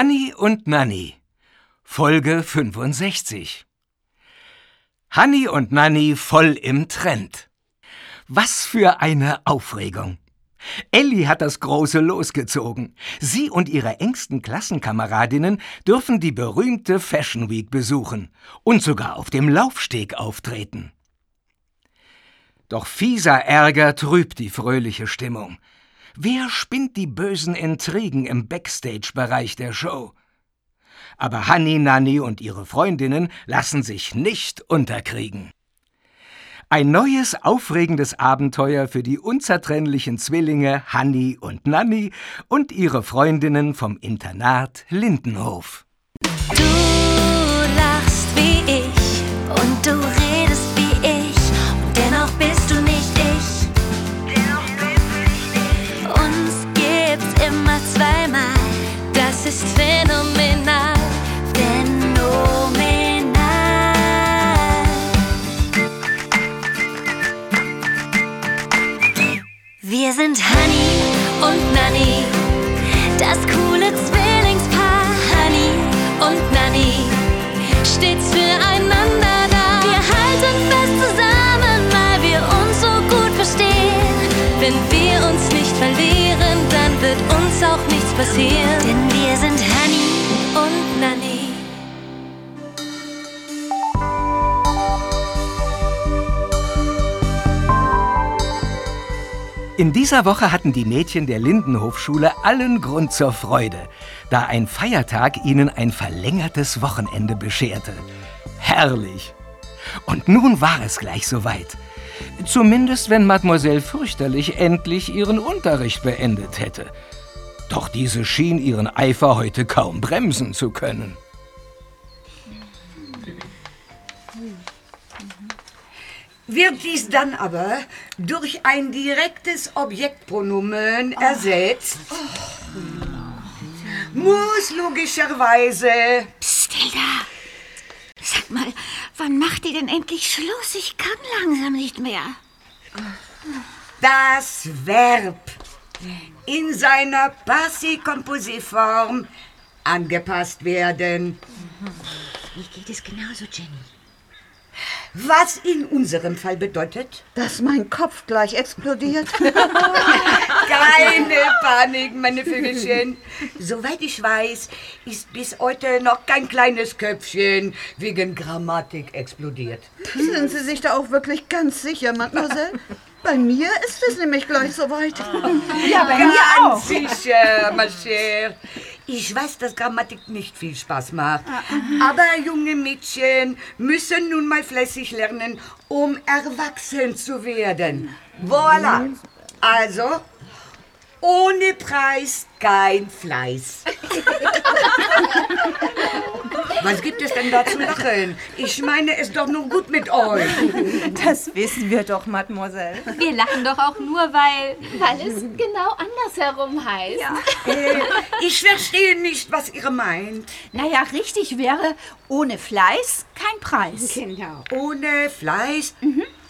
Hanni und Nanni Folge 65 Hanni und Nanni voll im Trend. Was für eine Aufregung. Elli hat das große losgezogen. Sie und ihre engsten Klassenkameradinnen dürfen die berühmte Fashion Week besuchen und sogar auf dem Laufsteg auftreten. Doch fieser Ärger trübt die fröhliche Stimmung. Wer spinnt die bösen Intrigen im Backstage-Bereich der Show? Aber Hanni, Nanni und ihre Freundinnen lassen sich nicht unterkriegen. Ein neues, aufregendes Abenteuer für die unzertrennlichen Zwillinge Hanni und Nanni und ihre Freundinnen vom Internat Lindenhof. Du lachst wie ich und du redest passieren. Denn wir sind Honey und Nanny. In dieser Woche hatten die Mädchen der Lindenhofschule allen Grund zur Freude, da ein Feiertag ihnen ein verlängertes Wochenende bescherte. Herrlich! Und nun war es gleich soweit. Zumindest wenn Mademoiselle fürchterlich endlich ihren Unterricht beendet hätte. Doch diese schien ihren Eifer heute kaum bremsen zu können. Wird dies dann aber durch ein direktes Objektpronomen ersetzt, muss logischerweise Psst, Hilda. Sag mal, wann macht ihr denn endlich Schluss? Ich kann langsam nicht mehr. das Verb in seiner Passé-Composé-Form angepasst werden. Mir geht es genauso, Jenny. Was in unserem Fall bedeutet, Dass mein Kopf gleich explodiert. keine Panik, meine Vögelchen. Soweit ich weiß, ist bis heute noch kein kleines Köpfchen wegen Grammatik explodiert. Sind Sie sich da auch wirklich ganz sicher, Mademoiselle? Bei mir ist es nämlich gleich soweit. Ja, bei mir auch. Sicher, ma chère. Ich weiß, dass Grammatik nicht viel Spaß macht. Aber junge Mädchen müssen nun mal fleißig lernen, um erwachsen zu werden. Voilà. Also, ohne Preis kein Fleiß. Was gibt es denn da zu lachen? Ich meine es doch nur gut mit euch. Das wissen wir doch, Mademoiselle. Wir lachen doch auch nur, weil, weil es genau andersherum heißt. Äh, ich verstehe nicht, was ihr meint. Naja, richtig wäre, ohne Fleiß kein Preis. Genau. Ohne Fleiß?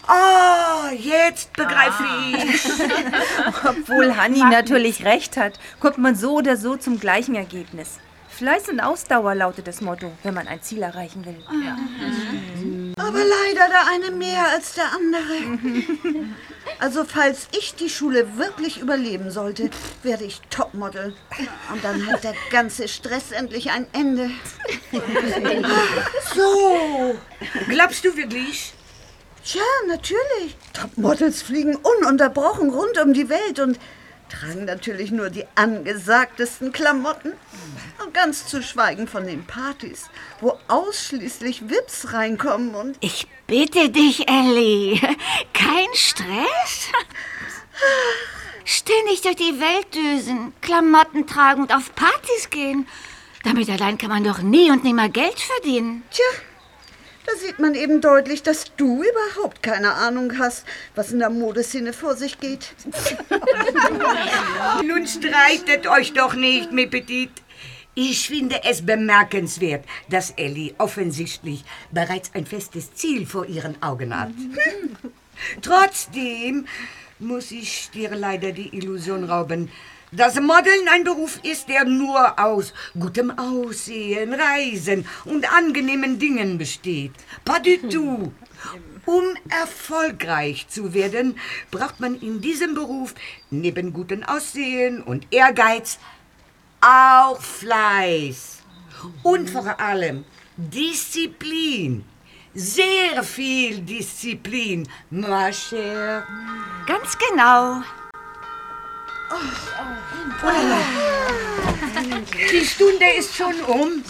Ah, jetzt begreife ich. Obwohl Hanni natürlich recht hat, kommt man so oder so zum gleichen Ergebnis. Fleiß und Ausdauer lautet das Motto, wenn man ein Ziel erreichen will. Aber leider der eine mehr als der andere. Also falls ich die Schule wirklich überleben sollte, werde ich Topmodel. Und dann hat der ganze Stress endlich ein Ende. So, glaubst du wirklich? Tja, natürlich. Topmodels fliegen ununterbrochen rund um die Welt und tragen natürlich nur die angesagtesten Klamotten. Und ganz zu schweigen von den Partys, wo ausschließlich Vips reinkommen und Ich bitte dich, Ellie. Kein Stress? Ständig durch die Welt düsen, Klamotten tragen und auf Partys gehen. Damit allein kann man doch nie und nimmer Geld verdienen. Tja, da sieht man eben deutlich, dass du überhaupt keine Ahnung hast, was in der Modeszene vor sich geht. Nun streitet euch doch nicht, mes Petit. Ich finde es bemerkenswert, dass Ellie offensichtlich bereits ein festes Ziel vor ihren Augen hat. Trotzdem muss ich dir leider die Illusion rauben, dass Modeln ein Beruf ist, der nur aus gutem Aussehen, Reisen und angenehmen Dingen besteht. Pas du tout. Um erfolgreich zu werden, braucht man in diesem Beruf neben gutem Aussehen und Ehrgeiz auch Fleiß. Und vor allem Disziplin. Sehr viel Disziplin, ma chère. Ganz genau. Die Stunde ist schon um.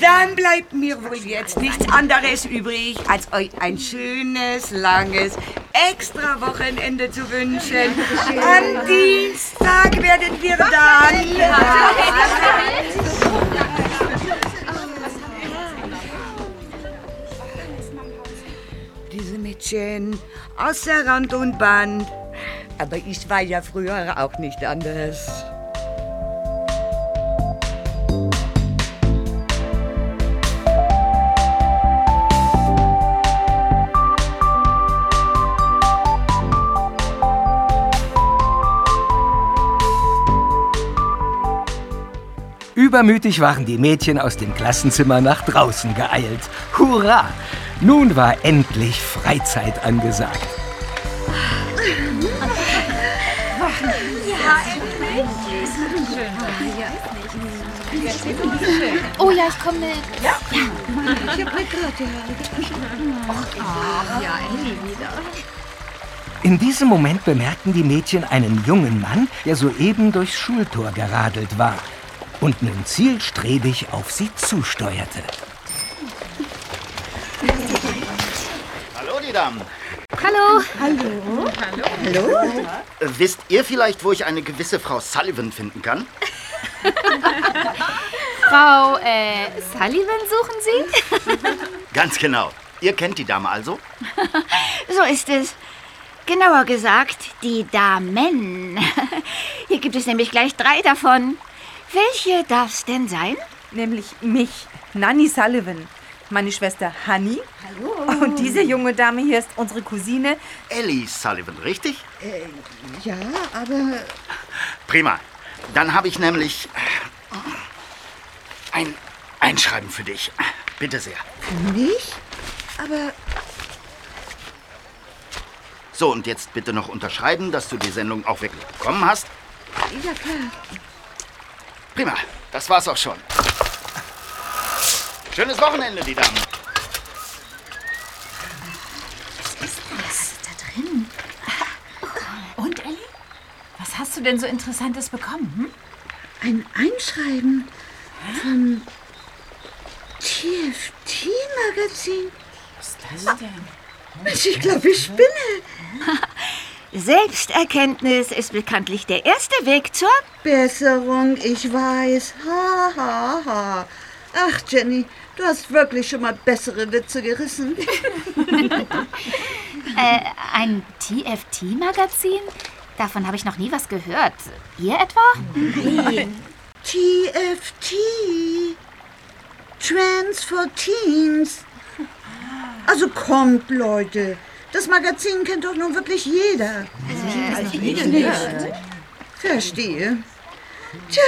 Dann bleibt mir wohl jetzt nichts anderes übrig, als euch ein schönes, langes, extra Wochenende zu wünschen. Am Dienstag werden wir dann. Diese Mädchen außer Rand und Band. Aber ich war ja früher auch nicht anders. Übermütig waren die Mädchen aus dem Klassenzimmer nach draußen geeilt. Hurra! Nun war endlich Freizeit angesagt. Oh ja, ich komme mit. In diesem Moment bemerkten die Mädchen einen jungen Mann, der soeben durchs Schultor geradelt war und nun zielstrebig auf sie zusteuerte. Hallo, die Damen. Hallo. Äh, Wisst ihr vielleicht, wo ich eine gewisse Frau Sullivan finden kann? Frau, äh, Sullivan suchen Sie? Ganz genau. Ihr kennt die Dame also? So ist es. Genauer gesagt, die Damen. Hier gibt es nämlich gleich drei davon. Welche darf's denn sein? Nämlich mich, Nanny Sullivan. Meine Schwester Honey. Hallo. Und diese junge Dame hier ist unsere Cousine. Ellie Sullivan, richtig? Ja, aber Prima. Dann habe ich nämlich äh, ein Einschreiben für dich. Bitte sehr. nicht? Aber So, und jetzt bitte noch unterschreiben, dass du die Sendung auch wirklich bekommen hast. ja klar. Prima. Das war's auch schon. Schönes Wochenende, die Damen. Und, Ellie? Was hast du denn so Interessantes bekommen? Hm? Ein Einschreiben vom TFT-Magazin. Was ist das denn? Mensch, ich glaube, ich spinne. Selbsterkenntnis ist bekanntlich der erste Weg zur... Besserung, ich weiß. Ha, ha, ha. Ach, Jenny, du hast wirklich schon mal bessere Witze gerissen. Äh, ein TFT-Magazin? Davon habe ich noch nie was gehört. Ihr etwa? TFT. Trans for Teens. Also kommt, Leute. Das Magazin kennt doch nun wirklich jeder. Verstehe. Tja,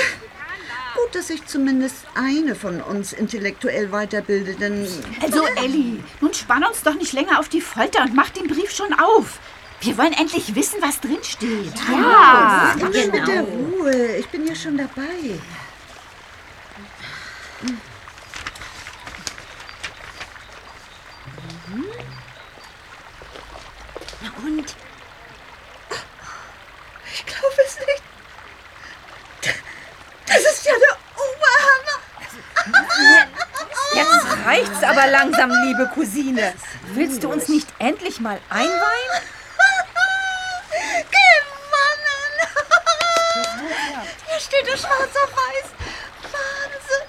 gut, dass sich zumindest eine von uns intellektuell weiterbildet, denn Also, Ellie, nun spann uns doch nicht länger auf die Folter und mach den Brief schon auf. Wir wollen endlich wissen, was drin steht. Ja. Raus mit der Ruhe. Ich bin ja schon dabei. Na und? Ich glaube es nicht. Das ist ja der Oberhammer. Jetzt reicht's aber langsam, liebe Cousine. Willst du uns nicht endlich mal einweihen? Gewonnen! Hier steht es schwarz auf weiß. Wahnsinn!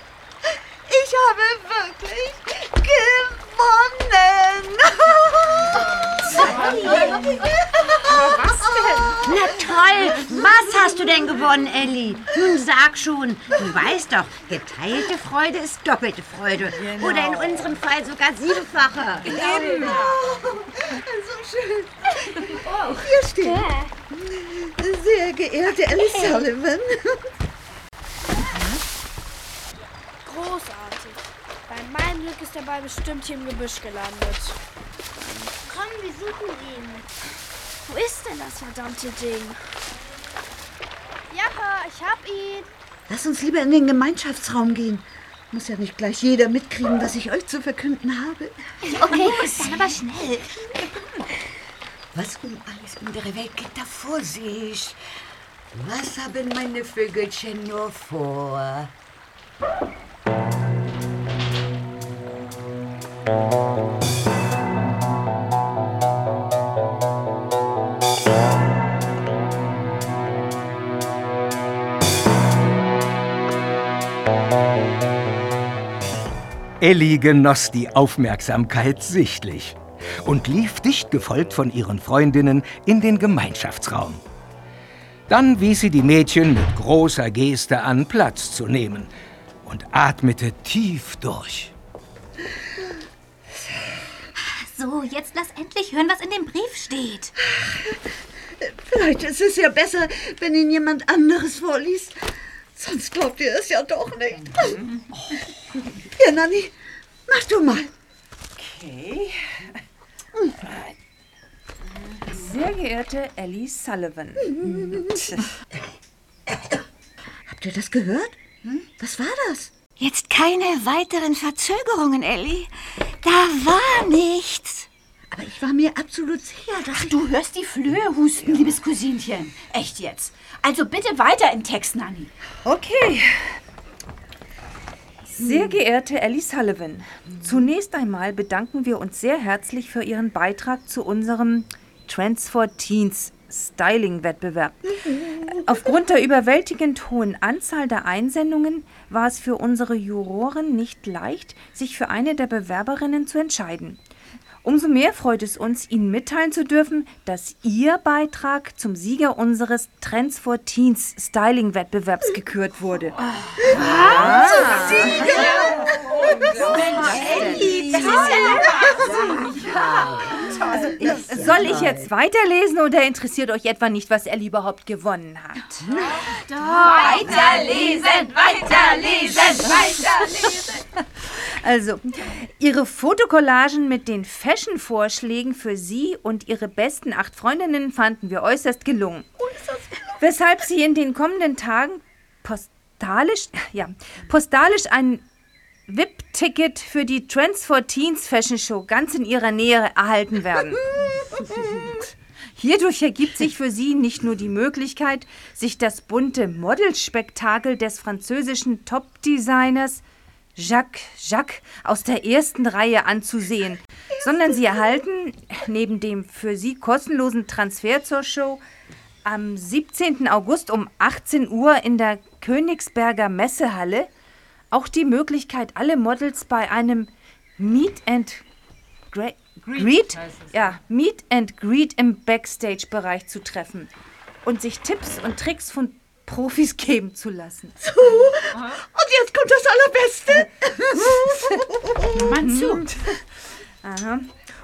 Ich habe wirklich gewonnen! Na toll, was hast du denn gewonnen, Elli? Nun sag schon. Du weißt doch, geteilte Freude ist doppelte Freude. Oder in unserem Fall sogar siebenfache. Eben. So schön. Oh, hier steht. Sehr geehrte Alice Sullivan. Großartig. Bei meinem Glück ist der Ball bestimmt hier im Gebüsch gelandet. Komm, wir suchen ihn. Wo ist denn das verdammte Ding? Ja, ich hab ihn. Lass uns lieber in den Gemeinschaftsraum gehen. Muss ja nicht gleich jeder mitkriegen, was ich euch zu verkünden habe. Okay, dann aber schnell. Was um alles andere Welt geht da vor sich? Was haben meine Vögelchen nur vor? Elli genoss die Aufmerksamkeit sichtlich und lief dicht gefolgt von ihren Freundinnen in den Gemeinschaftsraum. Dann wies sie die Mädchen mit großer Geste an, Platz zu nehmen und atmete tief durch. So, jetzt lass endlich hören, was in dem Brief steht. Vielleicht ist es ja besser, wenn ihn jemand anderes vorliest. Sonst glaubt ihr es ja doch nicht. Hier, Nanni, mach du mal. Okay. Sehr geehrte Ellie Sullivan. Habt ihr das gehört? Was war das? Jetzt keine weiteren Verzögerungen, Ellie. Da war nichts. Aber ich war mir absolut sicher, dass ich... Du hörst die Flöhe husten, liebes Cousinchen. Echt jetzt. Also bitte weiter im Text, Nanni. Okay. Sehr geehrte Ellie Sullivan, zunächst einmal bedanken wir uns sehr herzlich für Ihren Beitrag zu unserem Trends for Teens Styling-Wettbewerb. Aufgrund der überwältigend hohen Anzahl der Einsendungen war es für unsere Juroren nicht leicht, sich für eine der Bewerberinnen zu entscheiden. Umso mehr freut es uns, Ihnen mitteilen zu dürfen, dass Ihr Beitrag zum Sieger unseres Trends for Teens Styling-Wettbewerbs gekürt wurde. Also, ich- soll ich jetzt weiterlesen oder interessiert euch etwa nicht, was Ellie überhaupt gewonnen hat? Weiterlesen, weiterlesen, weiterlesen. Also, ihre Fotokollagen mit den Fashion-Vorschlägen für sie und ihre besten acht Freundinnen fanden wir äußerst gelungen. Weshalb sie in den kommenden Tagen postalisch, ja, postalisch ein VIP-Ticket für die Trends for Teens Fashion Show ganz in ihrer Nähe erhalten werden. Hierdurch ergibt sich für sie nicht nur die Möglichkeit, sich das bunte Modelspektakel des französischen Top-Designers Jacques Jacques aus der ersten Reihe anzusehen, sondern sie erhalten neben dem für sie kostenlosen Transfer zur Show am 17. August um 18 Uhr in der Königsberger Messehalle auch die Möglichkeit, alle Models bei einem Meet and Gre Greet, ja, Meet and Greet im Backstage-Bereich zu treffen und sich Tipps und Tricks von Profis geben zu lassen. Und jetzt kommt das Allerbeste. Mann zu. Aha.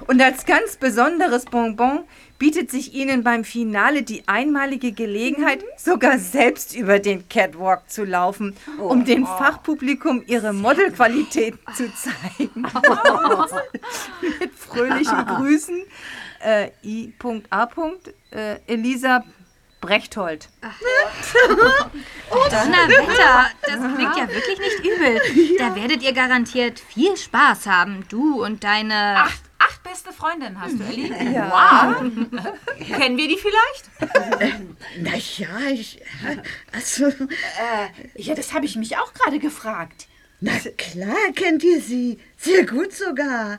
Und als ganz besonderes Bonbon bietet sich Ihnen beim Finale die einmalige Gelegenheit, sogar selbst über den Catwalk zu laufen, um dem Fachpublikum Ihre Modelqualitäten zu zeigen. Mit fröhlichen Grüßen, äh, I.A. Äh, Elisa Brechthold. Donnerwetter, das klingt ja wirklich nicht übel. Da werdet ihr garantiert viel Spaß haben, du und deine... Acht beste Freundinnen hast du, Elli? Wow. Kennen wir die vielleicht? Na ja, ich... Also, Ja, das habe ich mich auch gerade gefragt. na klar kennt ihr sie. Sehr gut sogar.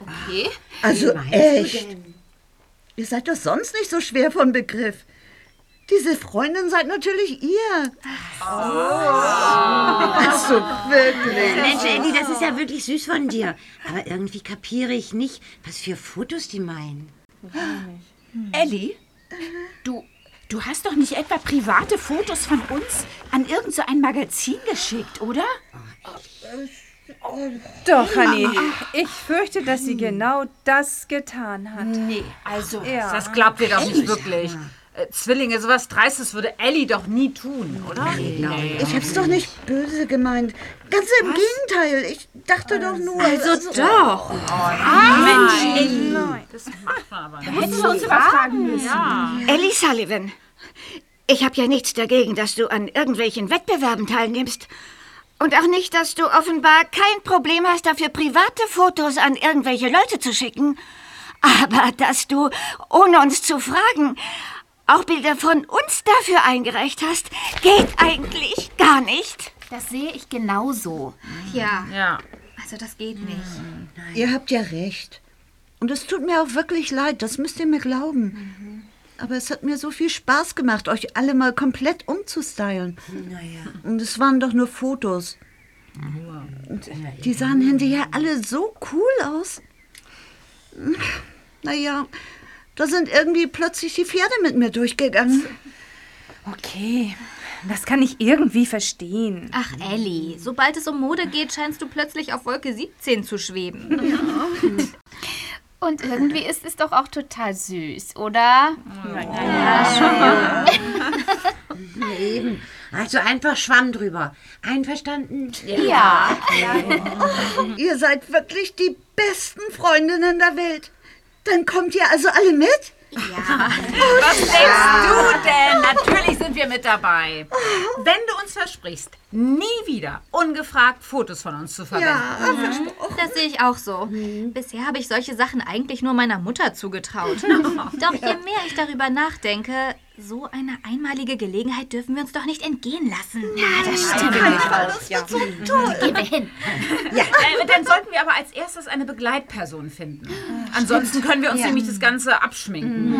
Okay. Also echt. Ihr seid doch sonst nicht so schwer von Begriff. Diese Freundin seid natürlich ihr. Also wirklich. Mensch, Elli, das ist ja wirklich süß von dir. Aber irgendwie kapiere ich nicht, was für Fotos die meinen. Elli, du, Du hast doch nicht etwa private Fotos von uns an irgend so ein Magazin geschickt, oder? Doch, Hanni, ich fürchte, dass sie genau das getan hat. Nee, also. Ja. Das glaubt ihr doch nicht wirklich. Äh, Zwillinge, sowas Dreistes würde Ellie doch nie tun, oder? Ich hab's doch nicht böse gemeint. Ganz im Gegenteil. Ich dachte doch nur. Also doch. Das macht man aber nicht. Hättest du uns überfragen müssen. Ellie Sullivan, ich habe ja nichts dagegen, dass du an irgendwelchen Wettbewerben teilnimmst. Und auch nicht, dass du offenbar kein Problem hast, dafür private Fotos an irgendwelche Leute zu schicken. Aber dass du, ohne uns zu fragen, auch Bilder von uns dafür eingereicht hast, geht eigentlich gar nicht. Das sehe ich genauso. Ja, Ja. also das geht nicht. Ihr habt ja recht. Und es tut mir auch wirklich leid, das müsst ihr mir glauben. Aber es hat mir so viel Spaß gemacht, euch alle mal komplett umzustylen. Und es waren doch nur Fotos. Und die sahen hinterher alle so cool aus. Naja, da sind irgendwie plötzlich die Pferde mit mir durchgegangen. Okay, das kann ich irgendwie verstehen. Ach, Ellie, sobald es um Mode geht, scheinst du plötzlich auf Wolke 17 zu schweben. Und irgendwie ist es doch auch total süß, oder? Eben. Also einfach Schwamm drüber. Einverstanden? Ja. Ihr seid wirklich die besten Freundinnen der Welt. Dann kommt ihr also alle mit? Was denkst du denn? Natürlich sind wir mit dabei. Wenn du uns versprichst, nie wieder ungefragt Fotos von uns zu verwenden. Das sehe ich auch so. Bisher habe ich solche Sachen eigentlich nur meiner Mutter zugetraut. Doch je mehr ich darüber nachdenke, so eine einmalige Gelegenheit dürfen wir uns doch nicht entgehen lassen. Ja, das stimmt. Gehen wir hin. Äh, dann sollten wir aber als erstes eine Begleitperson finden. Ansonsten können wir uns nämlich das Ganze abschminken.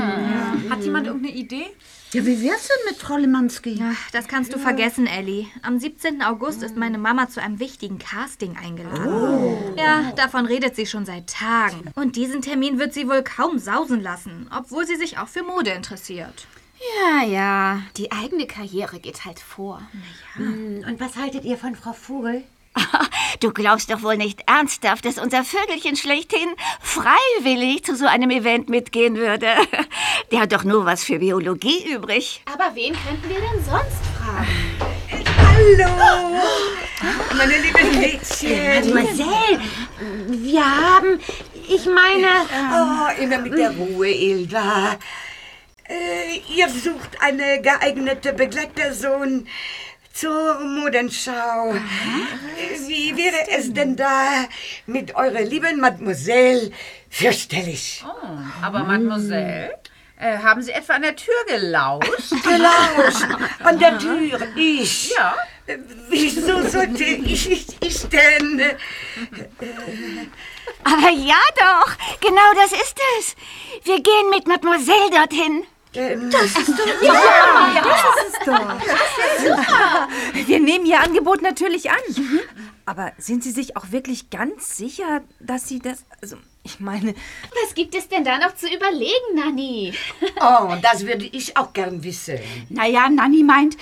Hat jemand irgendeine Idee? Ja, wie wär's denn mit Frau Lemanski? Ach, das kannst du vergessen, Ellie. Am 17. August ist meine Mama zu einem wichtigen Casting eingeladen. Ja, davon redet sie schon seit Tagen. Und diesen Termin wird sie wohl kaum sausen lassen, obwohl sie sich auch für Mode interessiert. Ja, ja. Die eigene Karriere geht halt vor. Hm, Und was haltet ihr von Frau Vogel? Du glaubst doch wohl nicht ernsthaft, dass unser Vögelchen schlechthin freiwillig zu so einem Event mitgehen würde. Der hat doch nur was für Biologie übrig. Aber wen könnten wir denn sonst fragen? Hallo, meine lieben Mädchen. Mademoiselle, wir haben, ich meine, Oh, immer mit der Ruhe, Ilda. Äh, ihr sucht eine geeignete Begleitperson zur Modenschau. Wie wäre es denn da mit eurer lieben Mademoiselle fürchterlich? Aber Mademoiselle, äh, haben Sie etwa an der Tür gelauscht? Gelauscht an der Tür, ich. Ja. Äh, Wieso sollte ich, ich, ich denn? Aber ja doch, genau das ist es. Wir gehen mit Mademoiselle dorthin. Das ist doch Wir nehmen Ihr Angebot natürlich an. Aber sind Sie sich auch wirklich ganz sicher, dass Sie das. Also, ich meine, Was gibt es denn da noch zu überlegen, Nanni? Oh, das würde ich auch gern wissen. Naja, Nanni meint,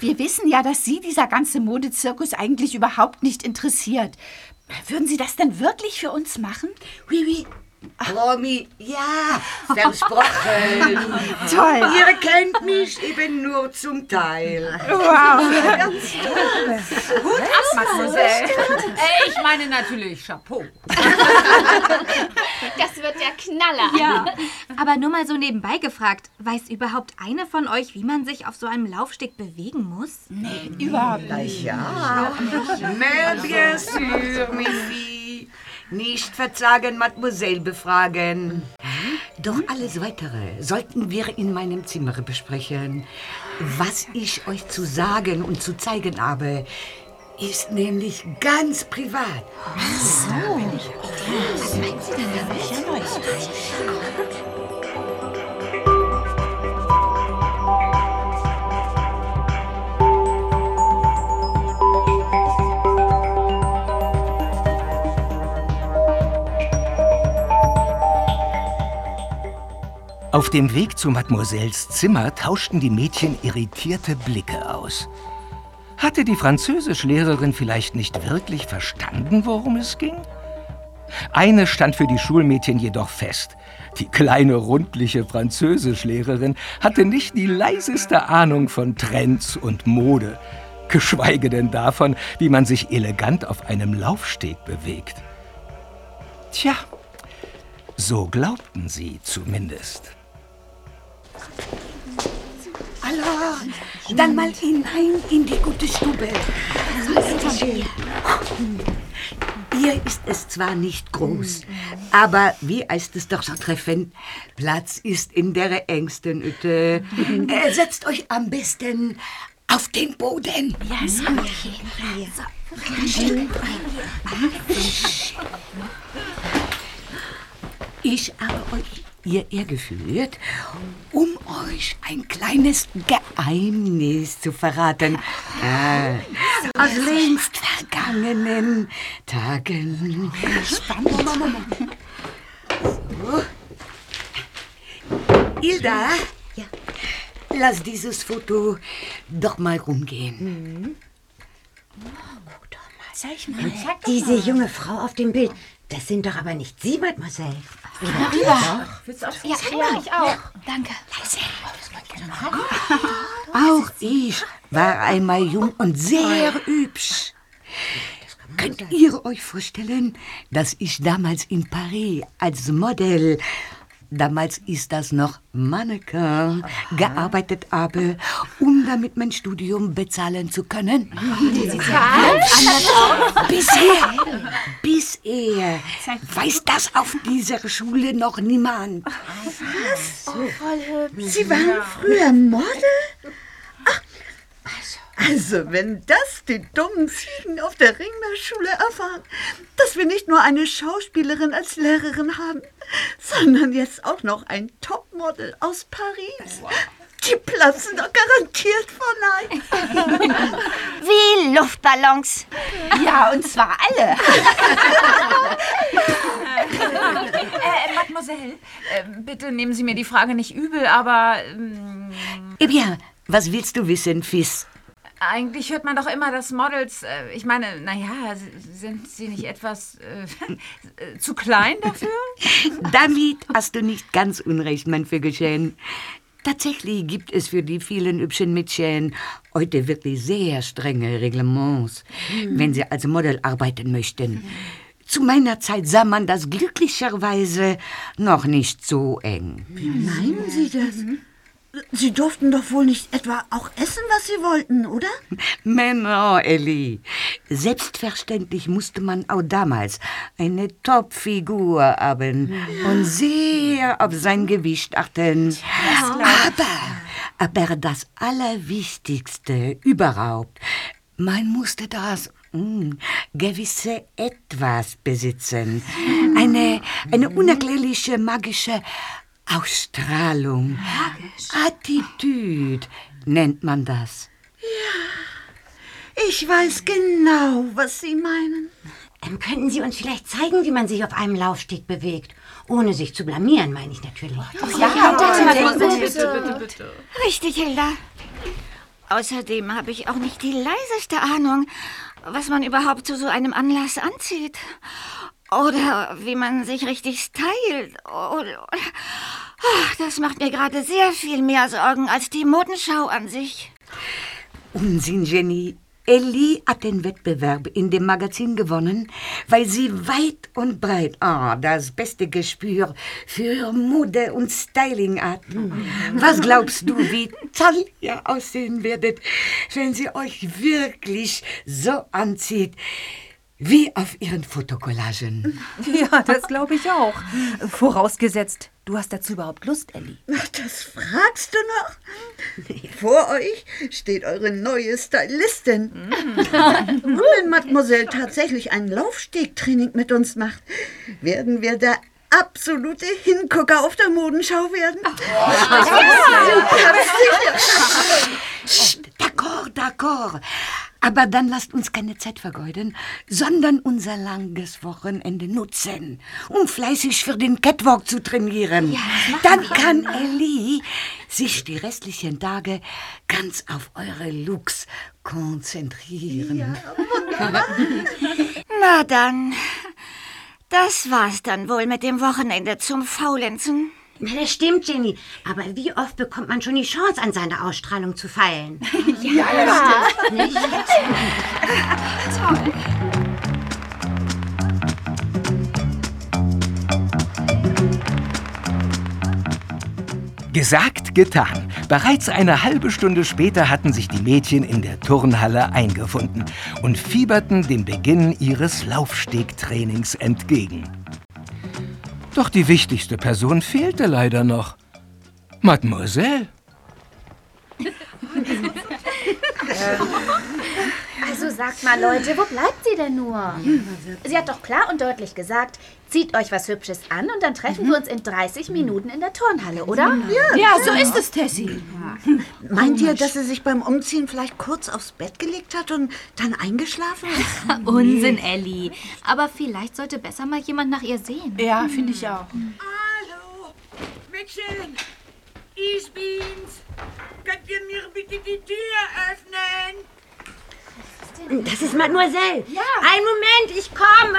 wir wissen ja, dass Sie dieser ganze Modezirkus eigentlich überhaupt nicht interessiert. Würden Sie das denn wirklich für uns machen? Oui, oui. Promi, ja, versprochen. Toll. Ihr kennt mich eben nur zum Teil. Gut ab, Mademoiselle. Äh, ich meine natürlich Chapeau. Das wird der Knaller. Ja. Aber nur mal so nebenbei gefragt, weiß überhaupt eine von euch, wie man sich auf so einem Laufsteg bewegen muss? Überhaupt nicht. Mais bien sûr, mes filles. Nicht verzagen, Mademoiselle befragen. Doch alles Weitere sollten wir in meinem Zimmer besprechen. Was ich euch zu sagen und zu zeigen habe, ist nämlich ganz privat. Auf Auf dem Weg zu Mademoiselles Zimmer tauschten die Mädchen irritierte Blicke aus. Hatte die Französischlehrerin vielleicht nicht wirklich verstanden, worum es ging? Eine stand für die Schulmädchen jedoch fest. Die kleine rundliche Französischlehrerin hatte nicht die leiseste Ahnung von Trends und Mode, geschweige denn davon, wie man sich elegant auf einem Laufsteg bewegt. Tja, so glaubten sie zumindest. Allah, dann mal hinein in die gute Stube. Hier ist es zwar nicht groß, aber wie heißt es doch so treffend? Platz ist in der engsten Hütte. Äh, setzt euch am besten auf den Boden. Ja, gut. Ich habe euch hierher geführt, um euch ein kleines Geheimnis zu verraten. Äh, aus längst vergangenen Tagen. Spannend. So. Hilda, lass dieses Foto doch mal rumgehen. Zeig mal. Diese junge Frau auf dem Bild, das sind doch aber nicht Sie, Mademoiselle. Oder? Ja. Willst du auch Ja, ja, ich auch. Danke. Auch ich war einmal jung und sehr hübsch. Könnt ihr euch vorstellen, dass ich damals in Paris als Model, damals ist das noch Mannequin, gearbeitet habe, um damit mein Studium bezahlen zu können? Bisher, bisher weiß das auf dieser Schule noch niemand. Was? Sie waren früher Model? Ach, also, wenn das die dummen Ziegen auf der Ringnerschule erfahren, dass wir nicht nur eine Schauspielerin als Lehrerin haben, sondern jetzt auch noch ein Topmodel aus Paris. Die platzen doch garantiert vor Neid. Wie Luftballons. Ja, und zwar alle. Äh, Mademoiselle, äh, bitte nehmen Sie mir die Frage nicht übel, aber ähm, Eh bien, was willst du wissen, Fis? Eigentlich hört man doch immer, dass Models, äh, ich meine, naja, sind sie nicht etwas äh, äh, zu klein dafür? Damit hast du nicht ganz unrecht, mein Vögelchen. Tatsächlich gibt es für die vielen hübschen Mädchen heute wirklich sehr strenge Reglements, wenn sie als Model arbeiten möchten. Zu meiner Zeit sah man das glücklicherweise noch nicht so eng. Wie meinen Sie das? Sie durften doch wohl nicht etwa auch essen, was Sie wollten, oder? Männer, Ellie. Selbstverständlich musste man auch damals eine Topfigur haben und sehr auf sein Gewicht achten. Aber, aber das Allerwichtigste überhaupt, man musste das mm, gewisse Etwas besitzen. Eine, eine unerklärliche magische Ausstrahlung. Attitüde nennt man das. Ich weiß genau, was Sie meinen. Ähm, könnten Sie uns vielleicht zeigen, wie man sich auf einem Laufsteg bewegt? Ohne sich zu blamieren, meine ich natürlich. Ja, bitte, bitte, bitte, bitte. Richtig, Hilda. Außerdem habe ich auch nicht die leiseste Ahnung, was man überhaupt zu so einem Anlass anzieht. Oder wie man sich richtig stylt. Oder, das macht mir gerade sehr viel mehr Sorgen als die Modenschau an sich. Unsinn, Jenny. Ellie hat den Wettbewerb in dem Magazin gewonnen, weil sie weit und breit ah, das beste Gespür für Mode und Styling hat. Was glaubst du, wie toll ihr aussehen werdet, wenn sie euch wirklich so anzieht, wie auf ihren Fotokollagen? Ja, das glaube ich auch. Vorausgesetzt, du hast dazu überhaupt Lust, Ellie. Ach, das fragst du noch? Vor euch steht eure neue Stylistin. Und wenn Mademoiselle tatsächlich ein Laufstegtraining mit uns macht, werden wir der absolute Hingucker auf der Modenschau werden. Psst, D'accord, d'accord. Aber dann lasst uns keine Zeit vergeuden, sondern unser langes Wochenende nutzen, um fleißig für den Catwalk zu trainieren. dann kann Ellie sich die restlichen Tage ganz auf eure Looks konzentrieren. Na dann, das war's dann wohl mit dem Wochenende zum Faulenzen. Na, das stimmt, Jenny. Aber wie oft bekommt man schon die Chance, an seiner Ausstrahlung zu feilen? Ja, das stimmt. Nicht? Toll. Gesagt, getan. Bereits eine halbe Stunde später hatten sich die Mädchen in der Turnhalle eingefunden und fieberten dem Beginn ihres Laufstegtrainings entgegen. Doch die wichtigste Person fehlte leider noch. Mademoiselle. Also sagt mal, Leute, wo bleibt sie denn nur? Sie hat doch klar und deutlich gesagt, zieht euch was Hübsches an und dann treffen wir uns in 30 Minuten in der Turnhalle, oder? Ja, Ja, so ist es, Tessie. Meint ihr, dass sie sich beim Umziehen vielleicht kurz aufs Bett gelegt hat und dann eingeschlafen ist? Unsinn, Ellie. Aber vielleicht sollte besser mal jemand nach ihr sehen. Ja, finde ich auch. Hallo, Mädchen, ich bin's. Könnt ihr mir bitte die Tür öffnen? Das ist Mademoiselle. Ja. Ein Moment, ich komme.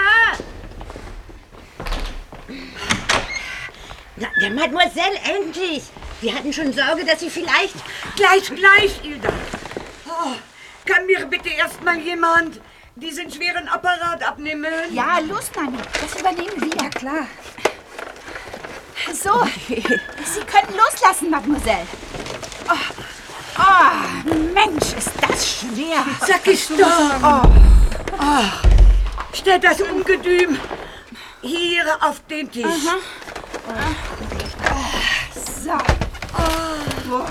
Na, ja, Mademoiselle, endlich. Wir hatten schon Sorge, dass Sie vielleicht... Gleich, gleich, Ilda. Oh, kann mir bitte erstmal jemand diesen schweren Apparat abnehmen? Ja, los, Nanni. Das übernehmen wir. Ja, klar. So, Sie können loslassen, Mademoiselle. Oh, oh, Mensch, ist das schwer. Sag ich doch. Oh, stell das Ungedüm hier auf den Tisch. So. Boah.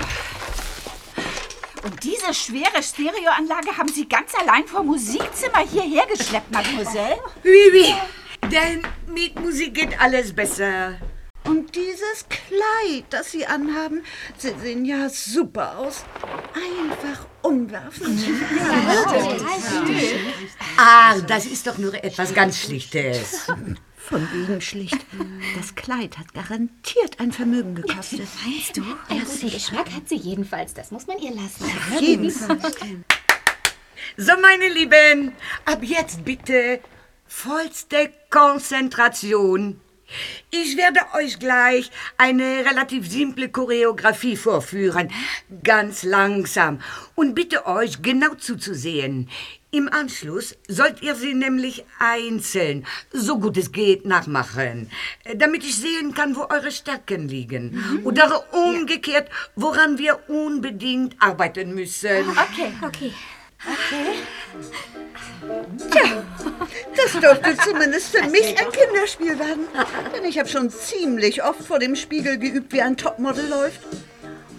Und diese schwere Stereoanlage haben Sie ganz allein vom Musikzimmer hierher geschleppt, Mademoiselle? Wie, wie? Denn mit Musik geht alles besser. Und dieses Kleid, das Sie anhaben, Sie sehen ja super aus. Einfach umwerfend. Ah, das ist doch nur etwas ganz Schlichtes. Von wegen schlicht. Das Kleid hat garantiert ein Vermögen gekostet. Meinst du? Einen guten Geschmack hat sie jedenfalls. Das muss man ihr lassen. Auf jeden Fall. So, meine Lieben, ab jetzt bitte vollste Konzentration. Ich werde euch gleich eine relativ simple Choreografie vorführen, ganz langsam, und bitte euch genau zuzusehen. Im Anschluss sollt ihr sie nämlich einzeln, so gut es geht, nachmachen, äh, damit ich sehen kann, wo eure Stärken liegen. Oder umgekehrt, woran wir unbedingt arbeiten müssen. Okay, okay. Das dürfte zumindest für mich ein Kinderspiel werden. Denn ich habe schon ziemlich oft vor dem Spiegel geübt, wie ein Topmodel läuft.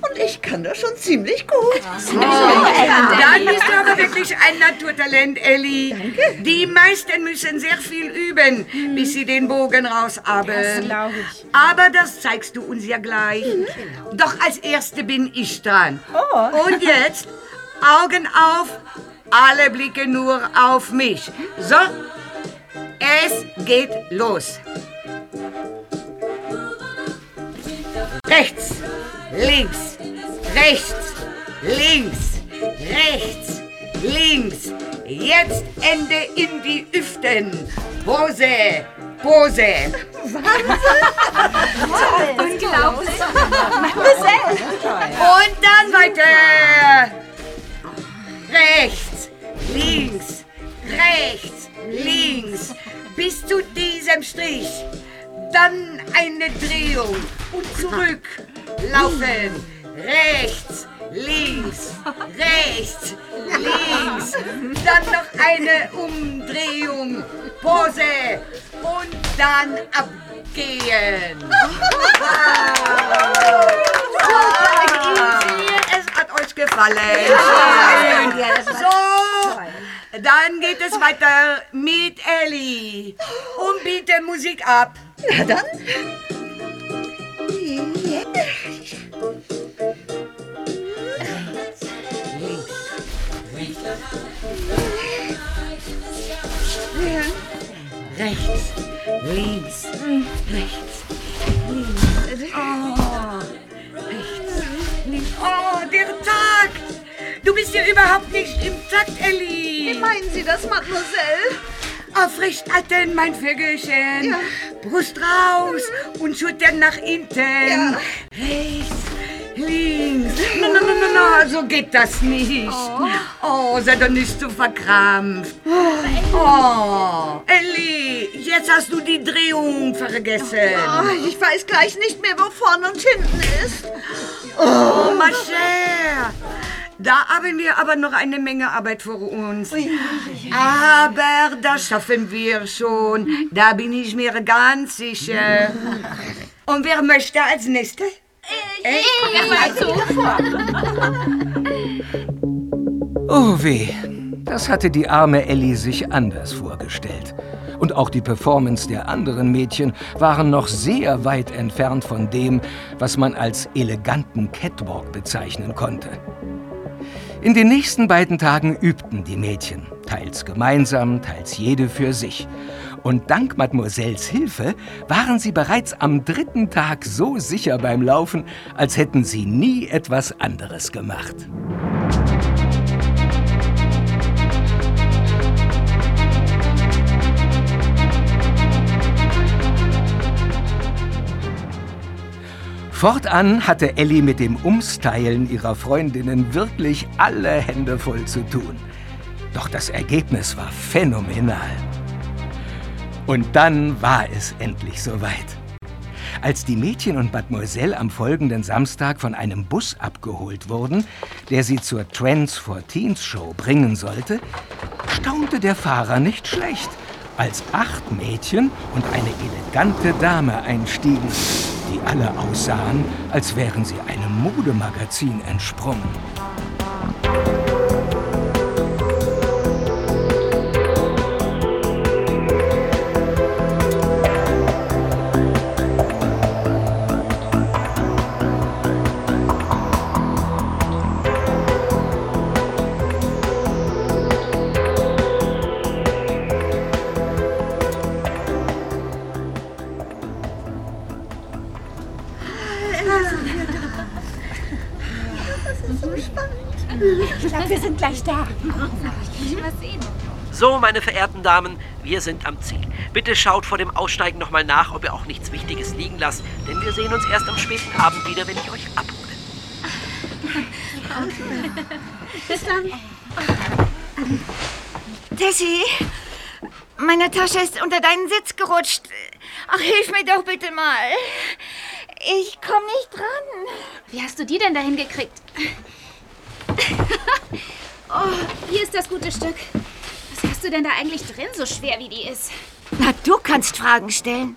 Und ich kann das schon ziemlich gut. Dann bist du aber wirklich ein Naturtalent, Ellie. Danke. Die meisten müssen sehr viel üben, bis sie den Bogen raushaben. Das glaube ich. Aber das zeigst du uns ja gleich. Doch als Erste bin ich dran. Und jetzt Augen auf, alle Blicke nur auf mich. So, es geht los. Rechts, links, rechts, links, rechts, links. Jetzt Ende in die Hüften. Pose, Pose. Unglaublich. Und dann weiter. Rechts, links, rechts, links. Bis zu diesem Strich. Dann eine Drehung und zurück. Laufen. Rechts, links, rechts, links. Dann noch eine Umdrehung. Pose. Und dann abgehen. Super easy. Es hat euch gefallen. So, dann geht es weiter mit Ellie. Und bitte Musik ab. Na dann. Rechts, links, rechts, links. Oh, rechts, links. Oh, der Takt! Du bist ja überhaupt nicht im Takt, Ellie. Wie meinen Sie das, Mademoiselle? Aufrecht halten, mein Vögelchen. Ja. Brust raus und Schultern nach hinten. Ja. Rechts, links. No, no, no, no, no, so geht das nicht. Oh, sei doch nicht so verkrampft. Oh, Ellie, jetzt hast du die Drehung vergessen. Oh, ich weiß gleich nicht mehr, wo vorne und hinten ist. Oh, ma chère. Da haben wir aber noch eine Menge Arbeit vor uns. Aber das schaffen wir schon. Da bin ich mir ganz sicher. Und wer möchte als Nächste? Oh weh, das hatte die arme Ellie sich anders vorgestellt. Und auch die Performance der anderen Mädchen waren noch sehr weit entfernt von dem, was man als eleganten Catwalk bezeichnen konnte. In den nächsten beiden Tagen übten die Mädchen, teils gemeinsam, teils jede für sich. Und dank Mademoiselles Hilfe waren sie bereits am dritten Tag so sicher beim Laufen, als hätten sie nie etwas anderes gemacht. Fortan hatte Ellie mit dem Umstylen ihrer Freundinnen wirklich alle Hände voll zu tun. Doch das Ergebnis war phänomenal. Und dann war es endlich soweit. Als die Mädchen und Mademoiselle am folgenden Samstag von einem Bus abgeholt wurden, der sie zur Trends for Teens Show bringen sollte, staunte der Fahrer nicht schlecht, als acht Mädchen und eine elegante Dame einstiegen, die alle aussahen, als wären sie einem Modemagazin entsprungen. Verehrten Damen, wir sind am Ziel. Bitte schaut vor dem Aussteigen nochmal nach, ob ihr auch nichts Wichtiges liegen lasst, denn wir sehen uns erst am späten Abend wieder, wenn ich euch abhole. Bis dann. Tessie, meine Tasche ist unter deinen Sitz gerutscht. Ach, hilf mir doch bitte mal. Ich komme nicht dran. Wie hast du die denn dahin gekriegt? Oh, hier ist das gute Stück. Du denn da eigentlich drin, so schwer wie die ist? Na, du kannst Fragen stellen.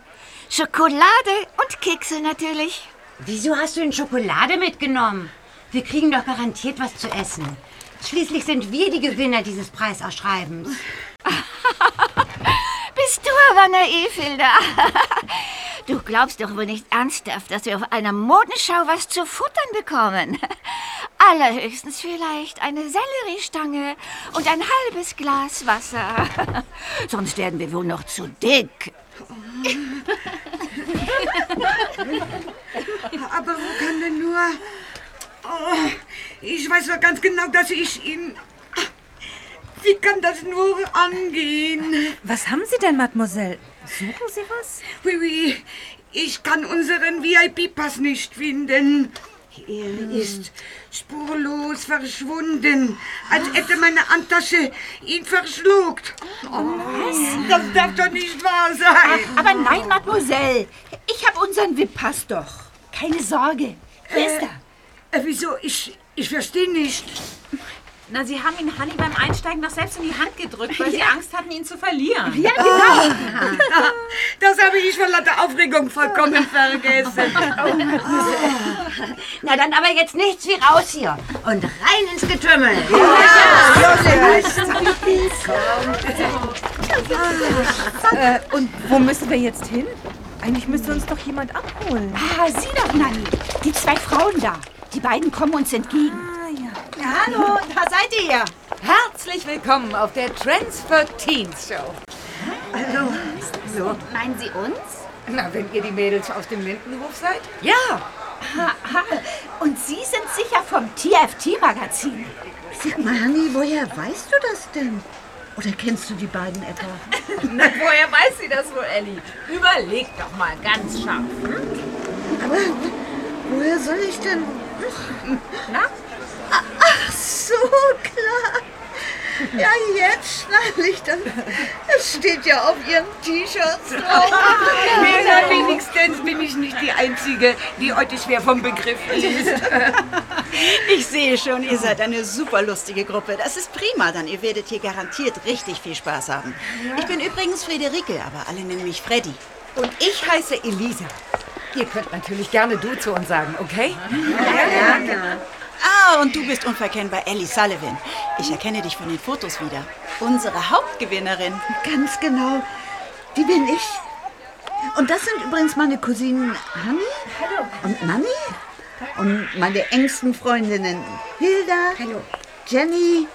Schokolade und Kekse natürlich. Wieso hast du denn Schokolade mitgenommen? Wir kriegen doch garantiert was zu essen. Schließlich sind wir die Gewinner dieses Preisausschreibens. Bist du aber naiv. Du glaubst doch wohl nicht ernsthaft, dass wir auf einer Modenschau was zu futtern bekommen. Allerhöchstens vielleicht eine Selleriestange und ein halbes Glas Wasser. Sonst werden wir wohl noch zu dick. Aber wo kann denn nur... Oh, ich weiß doch ganz genau, dass ich ihn... Wie kann das nur angehen? Was haben Sie denn, Mademoiselle? Suchen Sie was? Oui, oui. Ich kann unseren VIP-Pass nicht finden. Er ist spurlos verschwunden, als hätte meine Handtasche ihn verschluckt. Oh, das darf doch nicht wahr sein. Ach, aber nein, Mademoiselle. Ich habe unseren VIP-Pass doch. Keine Sorge. Wer ist Äh, wieso? Ich, ich verstehe nicht. Na, Sie haben ihn Hanni beim Einsteigen noch selbst in die Hand gedrückt, weil Sie Angst hatten, ihn zu verlieren. Ja, genau. Das habe ich vor lauter Aufregung vollkommen vergessen. Na dann aber jetzt nichts wie raus hier und rein ins Getümmel. Äh, und wo müssen wir jetzt hin? Eigentlich müsste uns doch jemand abholen. Ah, sieh doch, Nanni. Die zwei Frauen da. Die beiden kommen uns entgegen. Ah, ja. Hallo, da seid ihr ja. Herzlich willkommen auf der Trends for Teens Show. Hallo. So. Meinen Sie uns? Na, wenn ihr die Mädels aus dem Lindenhof seid? Ja. Aha. Und Sie sind sicher vom TFT-Magazin. Sag mal, Hanni, woher weißt du das denn? Oder kennst du die beiden etwa? Na, woher weiß sie das wohl, Elli? Überleg doch mal ganz scharf. Aber woher soll ich denn... Na? Ach so, klar. Ja, jetzt schnall ich das. Es steht ja auf ihren T-Shirts drauf. Na, wenigstens bin ich nicht die Einzige, die heute schwer vom Begriff ist. Ich sehe schon, ihr seid eine super lustige Gruppe. Das ist prima, dann ihr werdet hier garantiert richtig viel Spaß haben. Ich bin übrigens Friederike, aber alle nennen mich Freddy. Und ich heiße Elisa. Ihr könnt natürlich gerne du zu uns sagen, okay? Ja, gerne. Ah, und du bist unverkennbar Ellie Sullivan. Ich erkenne dich von den Fotos wieder. Unsere Hauptgewinnerin. Ganz genau. Die bin ich. Und das sind übrigens meine Cousinen Hanni und Nanni. Und meine engsten Freundinnen Hilda, Hallo. Jenny,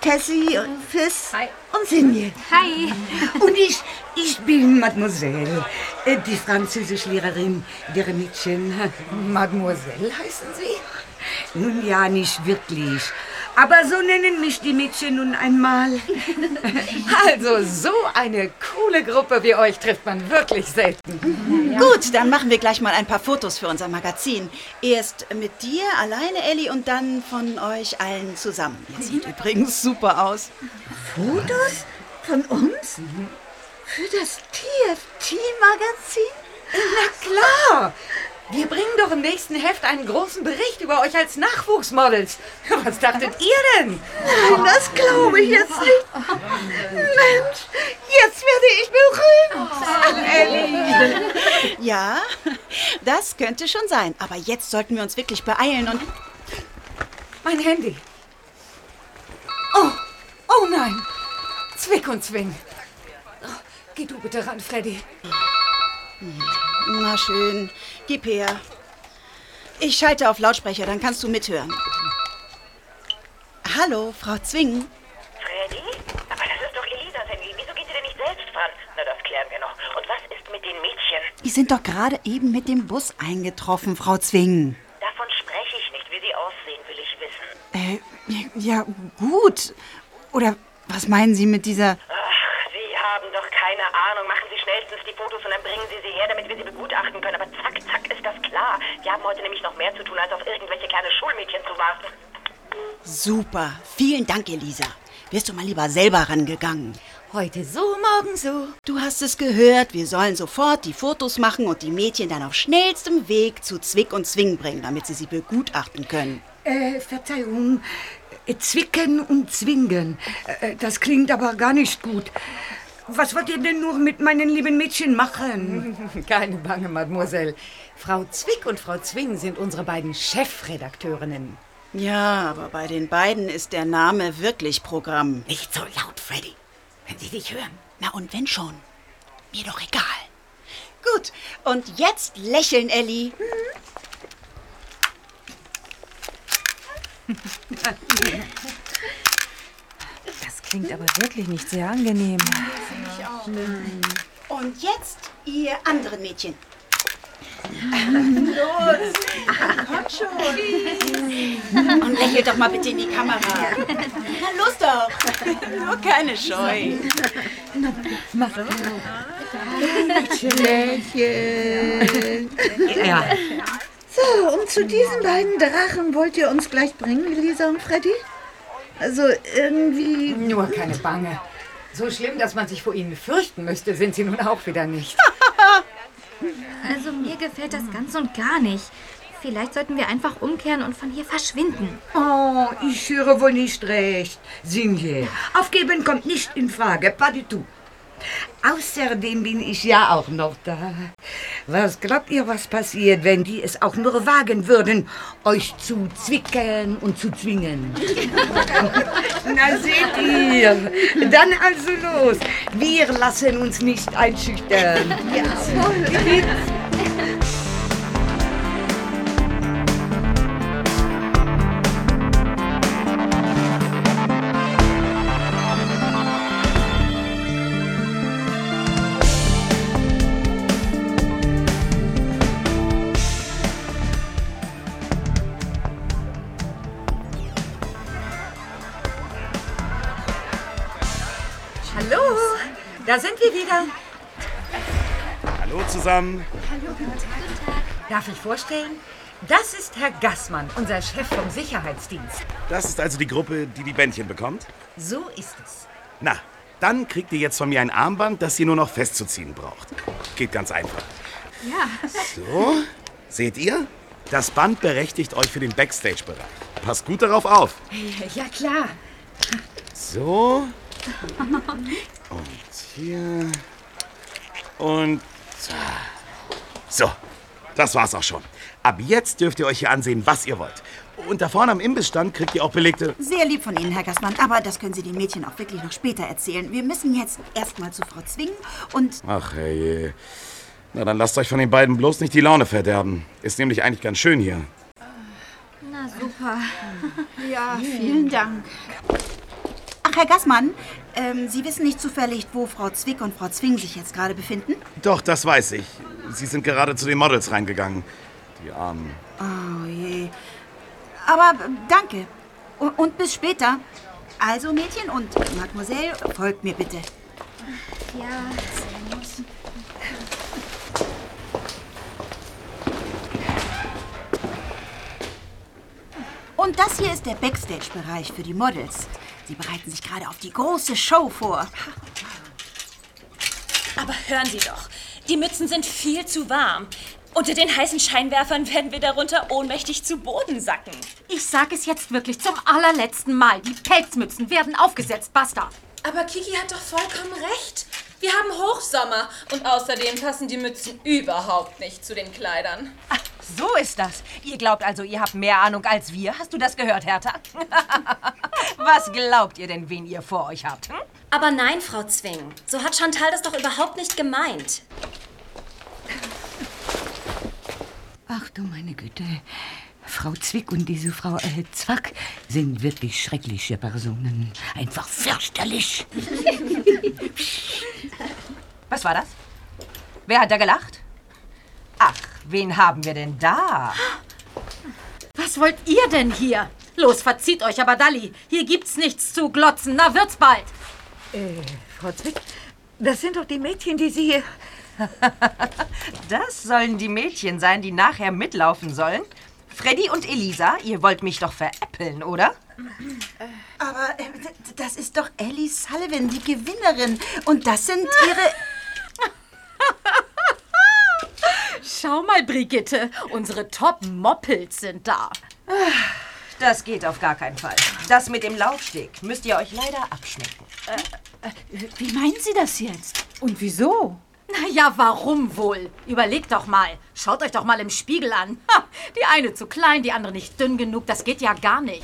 Tessie und Fiss und Sinje. Hi. Und ich, ich bin Mademoiselle, äh, die Französischlehrerin der Mädchen. Mademoiselle heißen Sie? Nun ja, nicht wirklich. Aber so nennen mich die Mädchen nun einmal. Also, so eine coole Gruppe wie euch trifft man wirklich selten. Gut, dann machen wir gleich mal ein paar Fotos für unser Magazin. Erst mit dir, alleine, Ellie, und dann von euch allen zusammen. Ihr sieht übrigens super aus. Fotos von uns? Für das TFT-Magazin? Na klar! Wir bringen doch im nächsten Heft einen großen Bericht über euch als Nachwuchsmodels. Was dachtet ihr denn? Nein, das glaube ich jetzt nicht. Mensch, jetzt werde ich berühmt. Ja, das könnte schon sein. Aber jetzt sollten wir uns wirklich beeilen und... Mein Handy. Oh, oh nein. Zwick und Zwing. Geh du bitte ran, Freddy. Na schön, gib her. Ich schalte auf Lautsprecher, dann kannst du mithören. Hallo, Frau Zwing. Freddy? Aber das ist doch Elisas Handy. Wieso geht sie denn nicht selbst dran? Na, das klären wir noch. Und was ist mit den Mädchen? Die sind doch gerade eben mit dem Bus eingetroffen, Frau Zwing. Davon spreche ich nicht. Wie sie aussehen, will ich wissen. Äh, ja, gut. Oder was meinen Sie mit dieser... Ach, Sie haben doch keine Ahnung. Machen Sie schnellstens die Fotos und dann bringen Sie sie her, damit wir sie begutachten können. Aber zack, zack, ist das klar. Wir haben heute nämlich noch mehr zu tun, als auf irgendwelche kleine Schulmädchen zu warten. Super. Vielen Dank, Elisa. Wärst du mal lieber selber rangegangen. Heute so, morgen so. Du hast es gehört. Wir sollen sofort die Fotos machen und die Mädchen dann auf schnellstem Weg zu Zwick und Zwing bringen, damit sie sie begutachten können. Äh, Verzeihung. Äh, Zwicken und zwingen. Äh, Das klingt aber gar nicht gut. Was wollt ihr denn nur mit meinen lieben Mädchen machen? Keine Bange, Mademoiselle. Frau Zwick und Frau Zwing sind unsere beiden Chefredakteurinnen. Ja, aber bei den beiden ist der Name wirklich Programm. Nicht so laut, Freddy. Wenn sie dich hören. Na und wenn schon. Mir doch egal. Gut, und jetzt lächeln, Ellie. Das klingt aber wirklich nicht sehr angenehm. Ich auch. Und jetzt ihr anderen Mädchen. Los, kommt schon. Und lächelt doch mal bitte in die Kamera. Na los doch. Nur keine Scheu. Mach doch. Lächeln. Ja. So, und zu diesen beiden Drachen wollt ihr uns gleich bringen, Elisa und Freddy? Also irgendwie... Nur keine Bange. So schlimm, dass man sich vor ihnen fürchten müsste, sind sie nun auch wieder nicht. Also mir gefällt das ganz und gar nicht. Vielleicht sollten wir einfach umkehren und von hier verschwinden. Oh, ich höre wohl nicht recht. Sinje, aufgeben kommt nicht in Frage, pas du tout. Außerdem bin ich ja auch noch da. Was glaubt ihr, was passiert, wenn die es auch nur wagen würden, euch zu zwicken und zu zwingen? Na seht ihr, dann also los. Wir lassen uns nicht einschüchtern. Ja, voll. Hallo zusammen. Darf ich vorstellen? Das ist Herr Gassmann, unser Chef vom Sicherheitsdienst. Das ist also die Gruppe, die die Bändchen bekommt? So ist es. Na, dann kriegt ihr jetzt von mir ein Armband, das ihr nur noch festzuziehen braucht. Geht ganz einfach. Ja. So, seht ihr? Das Band berechtigt euch für den Backstage-Bereich. Passt gut darauf auf. Ja, klar. So, und hier. Und so. So, das war's auch schon. Ab jetzt dürft ihr euch hier ansehen, was ihr wollt. Und da vorne am Imbissstand kriegt ihr auch belegte... Sehr lieb von Ihnen, Herr Gassmann, aber das können Sie den Mädchen auch wirklich noch später erzählen. Wir müssen jetzt erstmal zu Frau Zwing und... Ach, hey. Na, dann lasst euch von den beiden bloß nicht die Laune verderben. Ist nämlich eigentlich ganz schön hier. Na super. Ja, vielen Dank. Ach, Herr Gassmann, ähm, Sie wissen nicht zufällig, wo Frau Zwick und Frau Zwing sich jetzt gerade befinden? Doch, das weiß ich. Sie sind gerade zu den Models reingegangen. Die Armen. Oh je. Aber äh, danke. Und, und bis später. Also, Mädchen und Mademoiselle, folgt mir bitte. Ja. Und das hier ist der Backstage-Bereich für die Models. Sie bereiten sich gerade auf die große Show vor. Aber hören Sie doch, die Mützen sind viel zu warm. Unter den heißen Scheinwerfern werden wir darunter ohnmächtig zu Boden sacken. Ich sage es jetzt wirklich zum allerletzten Mal. Die Pelzmützen werden aufgesetzt, basta. Aber Kiki hat doch vollkommen recht. Wir haben Hochsommer und außerdem passen die Mützen überhaupt nicht zu den Kleidern. So ist das. Ihr glaubt also, ihr habt mehr Ahnung als wir. Hast du das gehört, Hertha? Was glaubt ihr denn, wen ihr vor euch habt? Hm? Aber nein, Frau Zwing. So hat Chantal das doch überhaupt nicht gemeint. Ach du meine Güte. Frau Zwick und diese Frau äh, Zwack sind wirklich schreckliche Personen. Einfach fürchterlich. Was war das? Wer hat da gelacht? Ach, wen haben wir denn da? Was wollt ihr denn hier? Los, verzieht euch, aber Dalli. Hier gibt's nichts zu glotzen. Na, wird's bald. Äh, Frau Zwick, das sind doch die Mädchen, die Sie hier... Das sollen die Mädchen sein, die nachher mitlaufen sollen? Freddy und Elisa, ihr wollt mich doch veräppeln, oder? Aber äh, das ist doch Ellie Sullivan, die Gewinnerin. Und das sind ihre... Schau mal, Brigitte. Unsere Top-Moppels sind da. Das geht auf gar keinen Fall. Das mit dem Laufsteg müsst ihr euch leider abschmecken. Wie meinen Sie das jetzt? Und wieso? Na ja, warum wohl? Überlegt doch mal. Schaut euch doch mal im Spiegel an. Ha, die eine zu klein, die andere nicht dünn genug. Das geht ja gar nicht.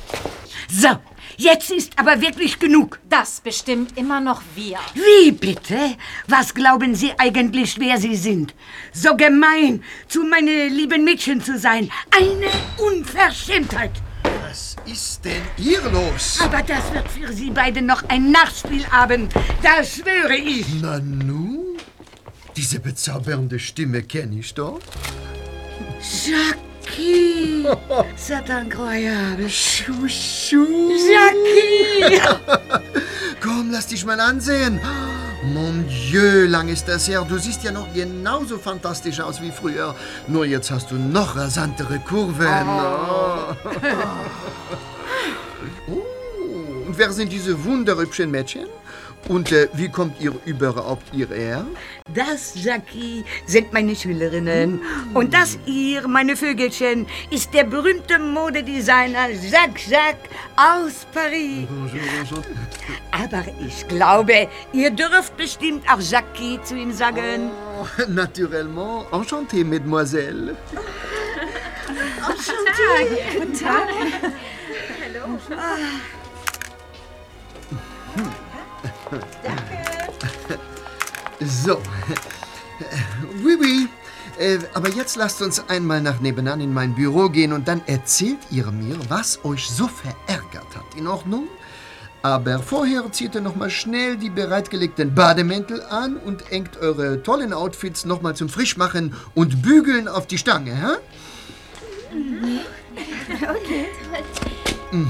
So, jetzt ist aber wirklich genug. Das bestimmen immer noch wir. Wie bitte? Was glauben Sie eigentlich, wer Sie sind? So gemein, zu meine lieben Mädchen zu sein. Eine Unverschämtheit. Was ist denn hier los? Aber das wird für Sie beide noch ein Nachspielabend. Das schwöre ich. Nanu? Diese bezaubernde Stimme kenne ich doch. Jackie! C'est incroyable. Chouchou! Jackie! Komm, lass dich mal ansehen. Mon Dieu, lang ist das her. Du siehst ja noch genauso fantastisch aus wie früher. Nur jetzt hast du noch rasantere Kurven. Oh. Oh, und wer sind diese wunderhübschen Mädchen? Und äh, wie kommt ihr überhaupt hierher? Das, Jackie, sind meine Schülerinnen. Und das hier, meine Vögelchen, ist der berühmte Modedesigner Jacques Jacques aus Paris. Aber ich glaube, ihr dürft bestimmt auch Jackie zu ihm sagen. Oh, naturellement. Enchanté, Mademoiselle. Enchanté. Guten Tag. Hallo. So. Oui, oui. Äh, aber jetzt lasst uns einmal nach nebenan in mein Büro gehen und dann erzählt ihr mir, was euch so verärgert hat. In Ordnung? Aber vorher zieht ihr noch mal schnell die bereitgelegten Bademäntel an und engt eure tollen Outfits noch mal zum Frischmachen und Bügeln auf die Stange, hä? Okay. Mm.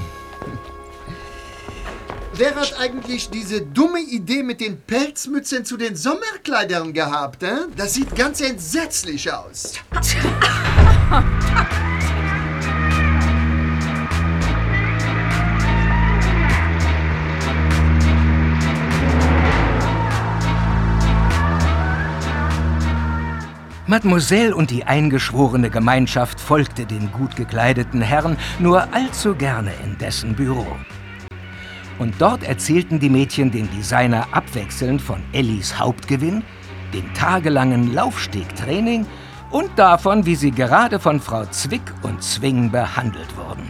Wer hat eigentlich diese dumme Idee mit den Pelzmützen zu den Sommerkleidern gehabt? Äh? Das sieht ganz entsetzlich aus. Mademoiselle und die eingeschworene Gemeinschaft folgte dem gut gekleideten Herrn nur allzu gerne in dessen Büro. Und dort erzählten die Mädchen dem Designer abwechselnd von Ellis Hauptgewinn, dem tagelangen Laufstegtraining und davon, wie sie gerade von Frau Zwick und Zwing behandelt wurden.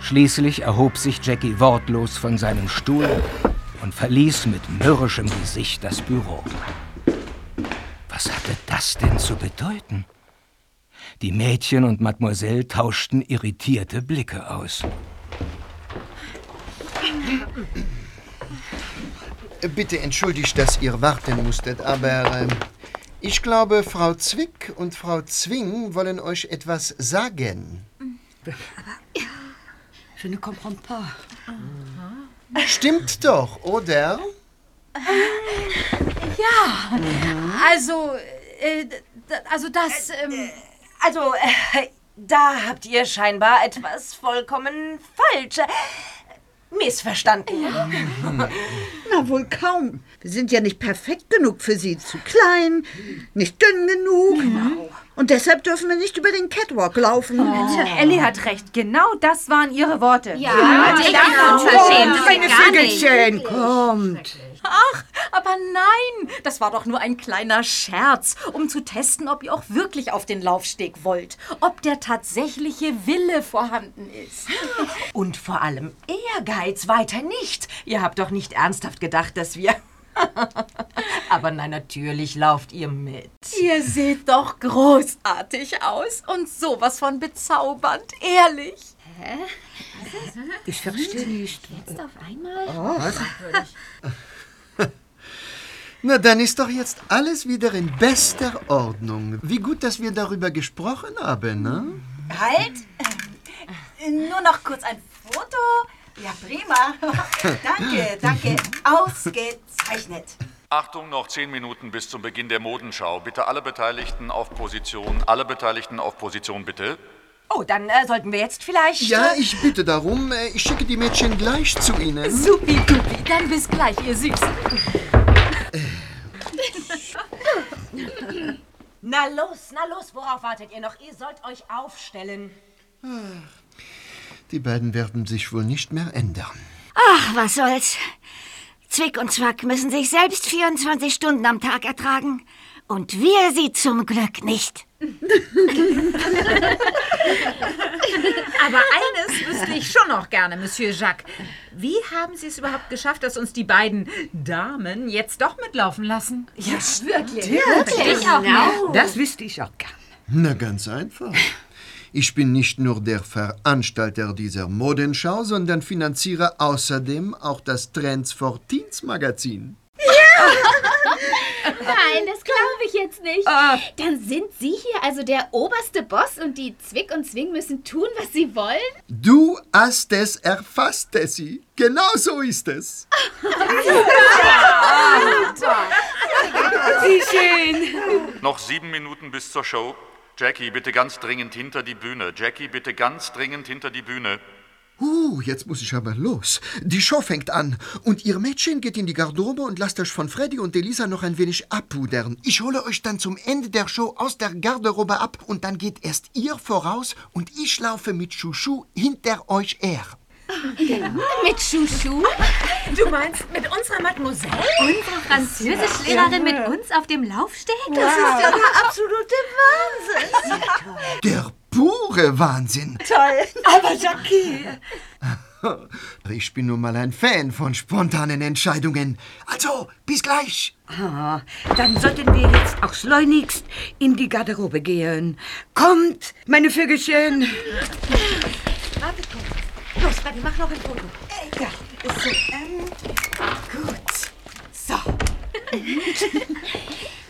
Schließlich erhob sich Jackie wortlos von seinem Stuhl und verließ mit mürrischem Gesicht das Büro. Was hatte das denn zu bedeuten? Die Mädchen und Mademoiselle tauschten irritierte Blicke aus. Bitte entschuldigt, dass ihr warten musstet, aber äh, ich glaube, Frau Zwick und Frau Zwing wollen euch etwas sagen. Je ne comprends pas. Stimmt doch, oder? Ja, also, äh, also das, ähm, also, äh, da habt ihr scheinbar etwas vollkommen falsch missverstanden. Na wohl kaum. Wir sind ja nicht perfekt genug für sie. Zu klein, nicht dünn genug. Und deshalb dürfen wir nicht über den Catwalk laufen. Tja, Ellie hat recht. Genau das waren ihre Worte. Ja, Ja, unverschämt. Das Meine geht gar nicht. Vögelchen, kommt. Ach, aber nein, das war doch nur ein kleiner Scherz, um zu testen, ob ihr auch wirklich auf den Laufsteg wollt. Ob der tatsächliche Wille vorhanden ist. Und vor allem Ehrgeiz weiter nicht. Ihr habt doch nicht ernsthaft gedacht, dass wir... Aber nein, natürlich lauft ihr mit. Ihr seht doch großartig aus und sowas von bezaubernd, ehrlich. Hä? Ich verstehe nicht. Jetzt auf einmal? Oh. Was? Na, dann ist doch jetzt alles wieder in bester Ordnung. Wie gut, dass wir darüber gesprochen haben, ne? Halt! Äh, Nur noch kurz ein Foto. Ja, prima. danke, danke. Ausgezeichnet. Achtung, noch zehn Minuten bis zum Beginn der Modenschau. Bitte alle Beteiligten auf Position. Alle Beteiligten auf Position, bitte. Oh, dann äh, sollten wir jetzt vielleicht... Ja, äh, ich bitte darum. äh, Ich schicke die Mädchen gleich zu Ihnen. Supi-dupi, dann bis gleich, ihr Süßen. Na los, na los, worauf wartet ihr noch? Ihr sollt euch aufstellen. Die beiden werden sich wohl nicht mehr ändern. Ach, was soll's. Zwick und Zwack müssen sich selbst 24 Stunden am Tag ertragen. Und wir sie zum Glück nicht. Aber eines wüsste ich schon noch gerne, Monsieur Jacques. Wie haben Sie es überhaupt geschafft, dass uns die beiden Damen jetzt doch mitlaufen lassen? Ja, wirklich. Wirklich? Ich auch nicht. Das wüsste ich auch gern. Na, ganz einfach. Ich bin nicht nur der Veranstalter dieser Modenschau, sondern finanziere außerdem auch das Trends for Teens Magazin. Nein, das glaube ich jetzt nicht. Ah. Dann sind Sie hier also der oberste Boss und die Zwick und Zwing müssen tun, was sie wollen? Du hast es erfasst, Tessie. Genau so ist es. Wie schön. Noch sieben Minuten bis zur Show. Jackie, bitte ganz dringend hinter die Bühne. Jackie, bitte ganz dringend hinter die Bühne. Uh, jetzt muss ich aber los. Die Show fängt an. Und ihr Mädchen geht in die Garderobe und lasst euch von Freddy und Elisa noch ein wenig abpudern. Ich hole euch dann zum Ende der Show aus der Garderobe ab und dann geht erst ihr voraus und ich laufe mit Chouchou hinter euch her. Mit Chouchou? Du meinst mit unserer Mademoiselle? Unsere Französischlehrerin mit uns auf dem Laufsteg? Das ist ja der absolute Wahnsinn. Der pure Wahnsinn. Toll. Aber Jackie. Ich bin nun mal ein Fan von spontanen Entscheidungen. Also, bis gleich. Ah, dann sollten wir jetzt auch schleunigst in die Garderobe gehen. Kommt, meine Vögelchen. Warte kurz. Los, Freddy, mach noch ein Foto. Äh, ja, so, ähm, gut. So.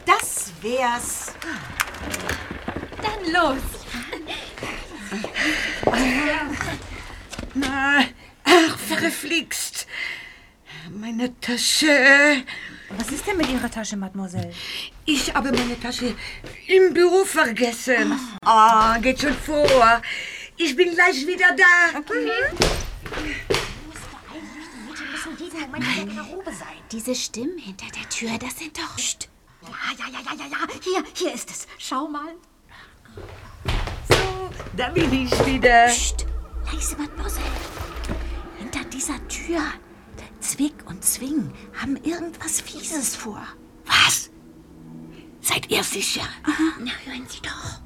Das wär's. Dann los. Na, ach, verflixt. Meine Tasche. Was ist denn mit Ihrer Tasche, Mademoiselle? Ich habe meine Tasche im Büro vergessen. Ah, geht schon vor. Ich bin gleich wieder da. Nein, diese Stimmen hinter der Tür, das sind doch... Psst. Ja, ja, ja, ja, ja, ja. Hier, hier ist es. Schau mal. Da bin ich wieder. Psst. Leise, Mademoiselle. Hinter dieser Tür. Zwick und Zwing haben irgendwas Fieses vor. Was? Seid ihr sicher? Na, hören Sie doch.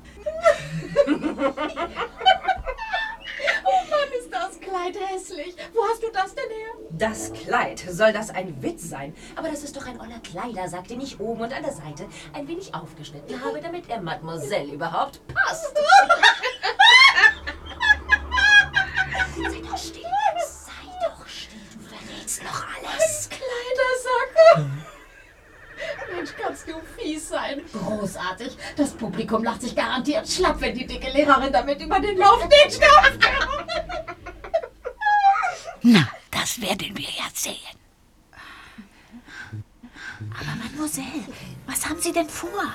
Oh Mann, ist das Kleid hässlich. Wo hast du das denn her? Das Kleid, soll das ein Witz sein? Aber das ist doch ein oller Kleidersack, den ich oben und an der Seite ein wenig aufgeschnitten habe, damit er Mademoiselle überhaupt passt. Sei doch still. Sei doch still. Du verrätst noch alles. Kleidersack. Mensch, kannst du fies sein. Großartig. Das Publikum lacht sich garantiert schlapp, wenn die dicke Lehrerin damit über den Laufsteg stapft. Na, das werden wir ja sehen. Aber Mademoiselle, was haben Sie denn vor?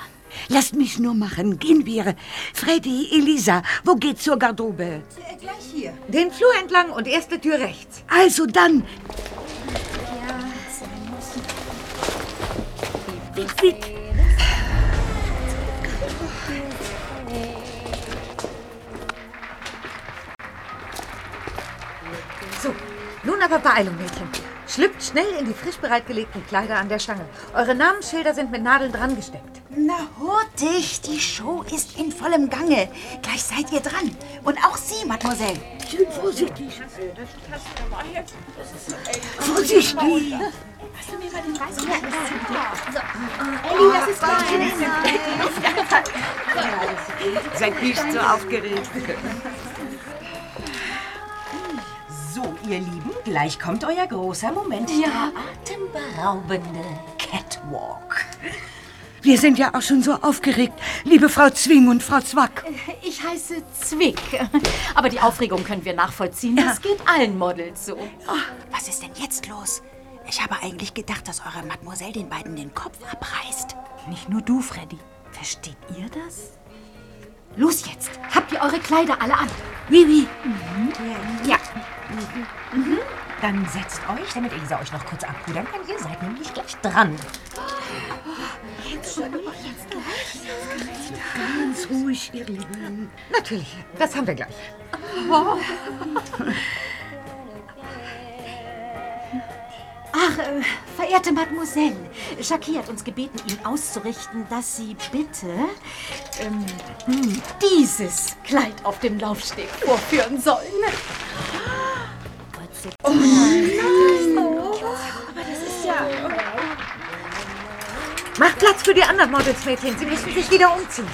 Lasst mich nur machen. Gehen wir. Freddy, Elisa, wo geht's zur Garderobe? Gleich hier. Den Flur entlang und erste Tür rechts. Also dann. Wie, So, nun aber Beeilung, Mädchen. Schlüpft schnell in die frisch bereitgelegten Kleider an der Stange. Eure Namensschilder sind mit Nadeln dran gesteckt. Na, hurtig, die Show ist in vollem Gange. Gleich seid ihr dran. Und auch Sie, Mademoiselle. Schön vorsichtig. Vorsichtig. Hast du mir mal den Reißverschluss zugedeckt? So, Elli, das ist dein. Seid nicht so aufgeregt. So, ihr Lieben, gleich kommt euer großer Moment. Ja. Der atemberaubende Catwalk. Wir sind ja auch schon so aufgeregt, liebe Frau Zwing und Frau Zwack. Ich heiße Zwick. Aber die Aufregung können wir nachvollziehen. Das geht allen Models so. Was ist denn jetzt los? Ich habe eigentlich gedacht, dass eure Mademoiselle den beiden den Kopf abreißt. Nicht nur du, Freddy. Versteht ihr das? Los jetzt. Habt ihr eure Kleider alle an? Wie, wie? Ja. Mhm. Dann setzt euch, damit Elisa euch noch kurz abpudern kann. Ihr seid nämlich gleich dran. Jetzt schon, jetzt Ganz ruhig, ihr Lieben. Natürlich, das haben wir gleich. Ach, äh, verehrte Mademoiselle, Jackie hat uns gebeten, Ihnen auszurichten, dass Sie bitte ähm, hm, dieses Kleid auf dem Laufsteg vorführen sollen. Oh nein! aber das ist ja... Macht Platz für die anderen Models, Mädchen. Sie müssen sich wieder umziehen.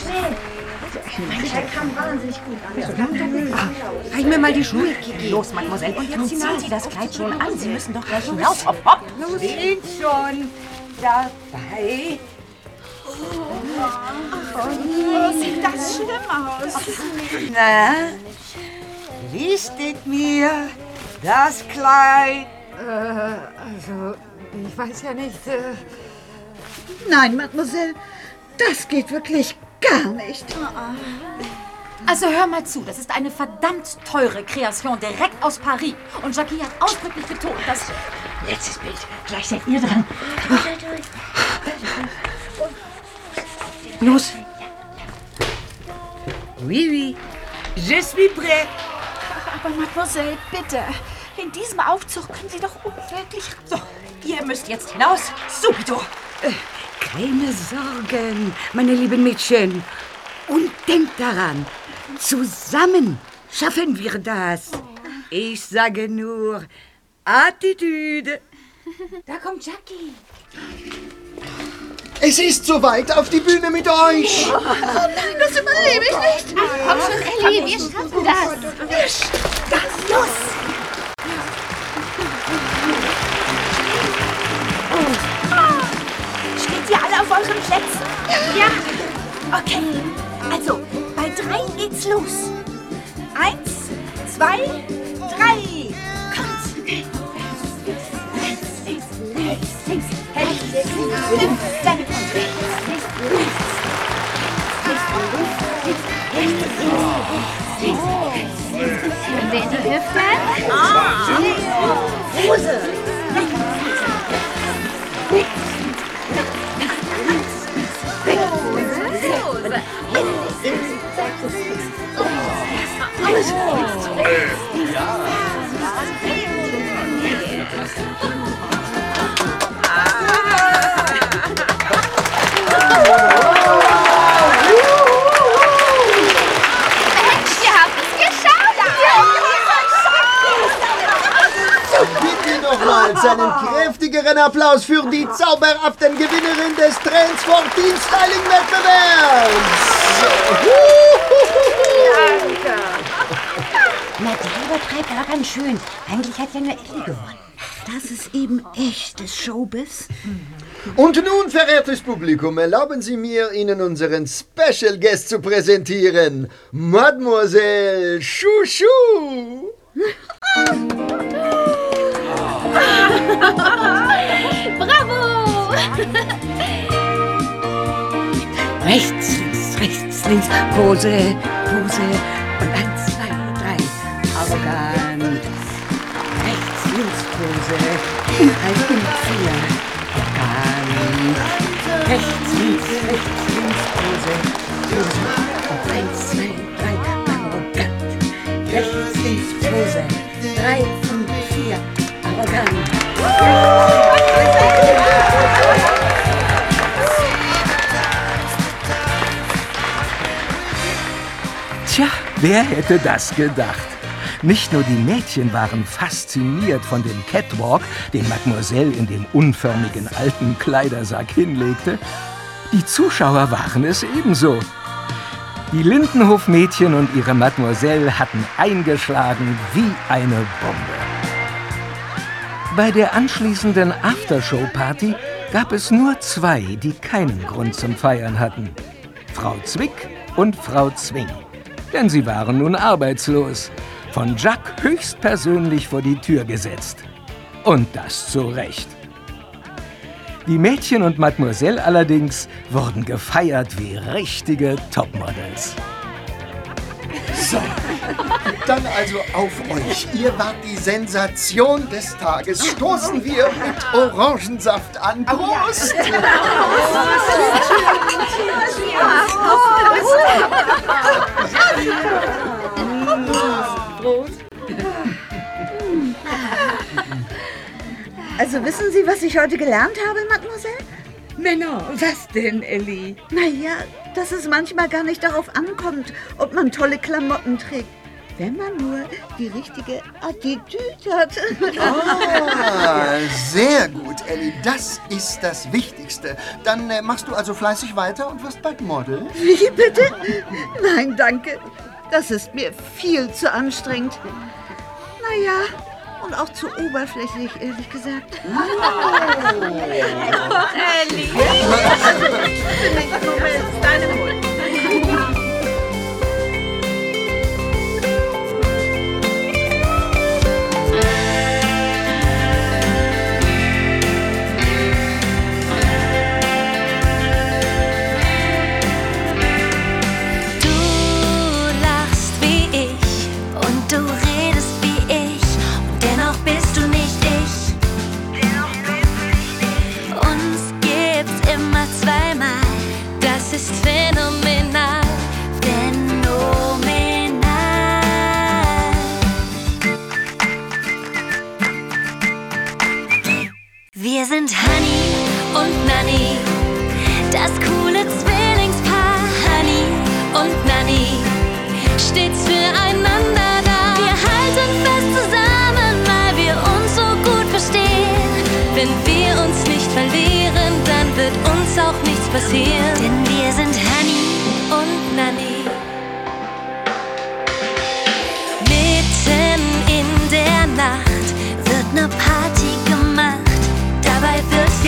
Schnell. Mein Kleid kam wahnsinnig gut an. Reich mir mal die Schuhe, Kiki. Los, Mademoiselle. Und jetzt ziehen Sie das Kleid schon an. Sie müssen doch gleich hinaus. Hopp, hopp. Sind schon dabei. Oh, sieht das schlimm aus. Na, listet mir das Kleid. Äh, also, ich weiß ja nicht. Äh, Nein, Mademoiselle, das geht wirklich gar nicht. Also hör mal zu, das ist eine verdammt teure Kreation direkt aus Paris. Und Jackie hat ausdrücklich betont, dass... Letztes Bild. Gleich seid ihr dran. Los. Oui, oui. Je suis prêt. Aber Mademoiselle, bitte. In diesem Aufzug können Sie doch unmöglich... So, ihr müsst jetzt hinaus. Subito. Keine Sorgen, meine lieben Mädchen. Und denkt daran, zusammen schaffen wir das. Ich sage nur Attitüde. Da kommt Jackie. Es ist soweit, auf die Bühne mit euch. Oh nein, das überlebe ich nicht. Komm schon, Ellie, wir schaffen das. Ganz los! Steht ihr alle auf euren Plätzen? Ja. Okay, also bei drei geht's los. Eins, zwei, drei. Kommt. Können wir in die Hüfte? Hose. Mensch, ihr habt es geschafft! Bitte nochmals einen kräftigeren Applaus für die zauberhaften Gewinnerin des Trends for Teen Styling Wettbewerbs. Na, der übertreibt aber ganz schön. Eigentlich hat ja nur Ellie gewonnen. Das ist eben echtes Showbiz. Und nun, verehrtes Publikum, erlauben Sie mir, Ihnen unseren Special Guest zu präsentieren. Mademoiselle Chouchou. Bravo! Rechts, links, rechts, links. Pose, Pose. Und eins, zwei, drei. Arrogant. Rechts, links, Pose. Drei, fünf, vier. Arrogant. Rechts, links, rechts, links, Pose. Pose. Und eins, zwei, drei. Arrogant. Rechts, links, Pose. Drei, fünf, vier. Arrogant. Tja, wer hätte das gedacht? Nicht nur die Mädchen waren fasziniert von dem Catwalk, den Mademoiselle in dem unförmigen alten Kleidersack hinlegte, die Zuschauer waren es ebenso. Die Lindenhof-Mädchen und ihre Mademoiselle hatten eingeschlagen wie eine Bombe. Bei der anschließenden Aftershow-Party gab es nur zwei, die keinen Grund zum Feiern hatten. Frau Zwick und Frau Zwing. Denn sie waren nun arbeitslos. Von Jacques höchstpersönlich vor die Tür gesetzt. Und das zu Recht. Die Mädchen und Mademoiselle allerdings wurden gefeiert wie richtige Topmodels. So, dann also auf euch. Ihr wart die Sensation des Tages. Stoßen wir mit Orangensaft an. Prost! Also wissen Sie, was ich heute gelernt habe, Mademoiselle? Männer, was denn, Ellie? Naja, dass es manchmal gar nicht darauf ankommt, ob man tolle Klamotten trägt. Wenn man nur die richtige Attitüde hat. Ah, sehr gut, Ellie. Das ist das Wichtigste. Dann äh, machst du also fleißig weiter und wirst bald Model. Wie bitte? Nein, danke. Das ist mir viel zu anstrengend. Naja, und auch zu oberflächlich, ehrlich gesagt. Ach, Ellie. Deine Mund. ist phänomenal, phänomenal. Wir sind Honey und Nanny, das coole Zwillingspaar. Honey und Nanny, stets füreinander da. Wir halten fest zusammen, weil wir uns so gut verstehen. Wenn wir uns nicht verlieren, dann wird uns auch nichts passieren.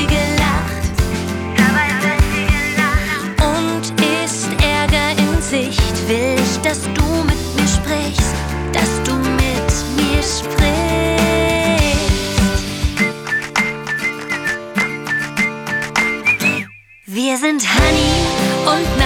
Gelacht. Und ist Ärger in Sicht, will ich, dass du mit mir sprichst, dass du mit mir sprichst. Wir sind Honey und Nanny,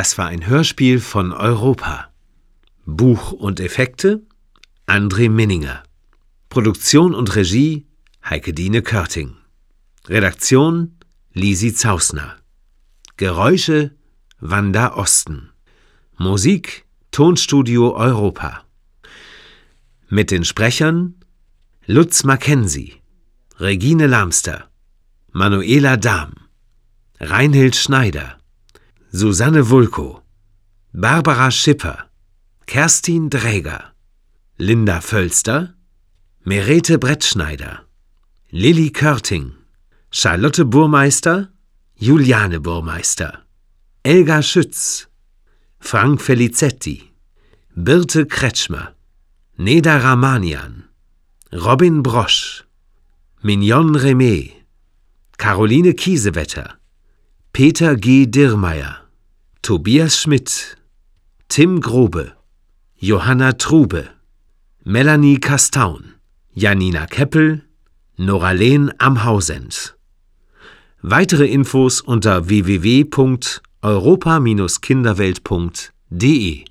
Das war ein Hörspiel von Europa. Buch und Effekte André Minninger. Produktion und Regie Heike Dine Körting. Redaktion Lisi Zausner. Geräusche Wanda Osten. Musik Tonstudio Europa. Mit den Sprechern Lutz Mackenzie, Regine Lamster, Manuela Dahm, Reinhild Schneider, Susanne Wulko, Barbara Schipper, Kerstin Dräger, Linda Völster, Merete Brettschneider, Lilli Körting, Charlotte Burmeister, Juliane Burmeister, Elga Schütz, Frank Felicetti, Birte Kretschmer, Neda Ramanian, Robin Brosch, Mignon Remé, Caroline Kiesewetter, Peter G. Dirmeier, Tobias Schmidt, Tim Grobe, Johanna Trube, Melanie Kastaun, Janina Keppel, Noraleen Amhausend. Weitere Infos unter www.europa-kinderwelt.de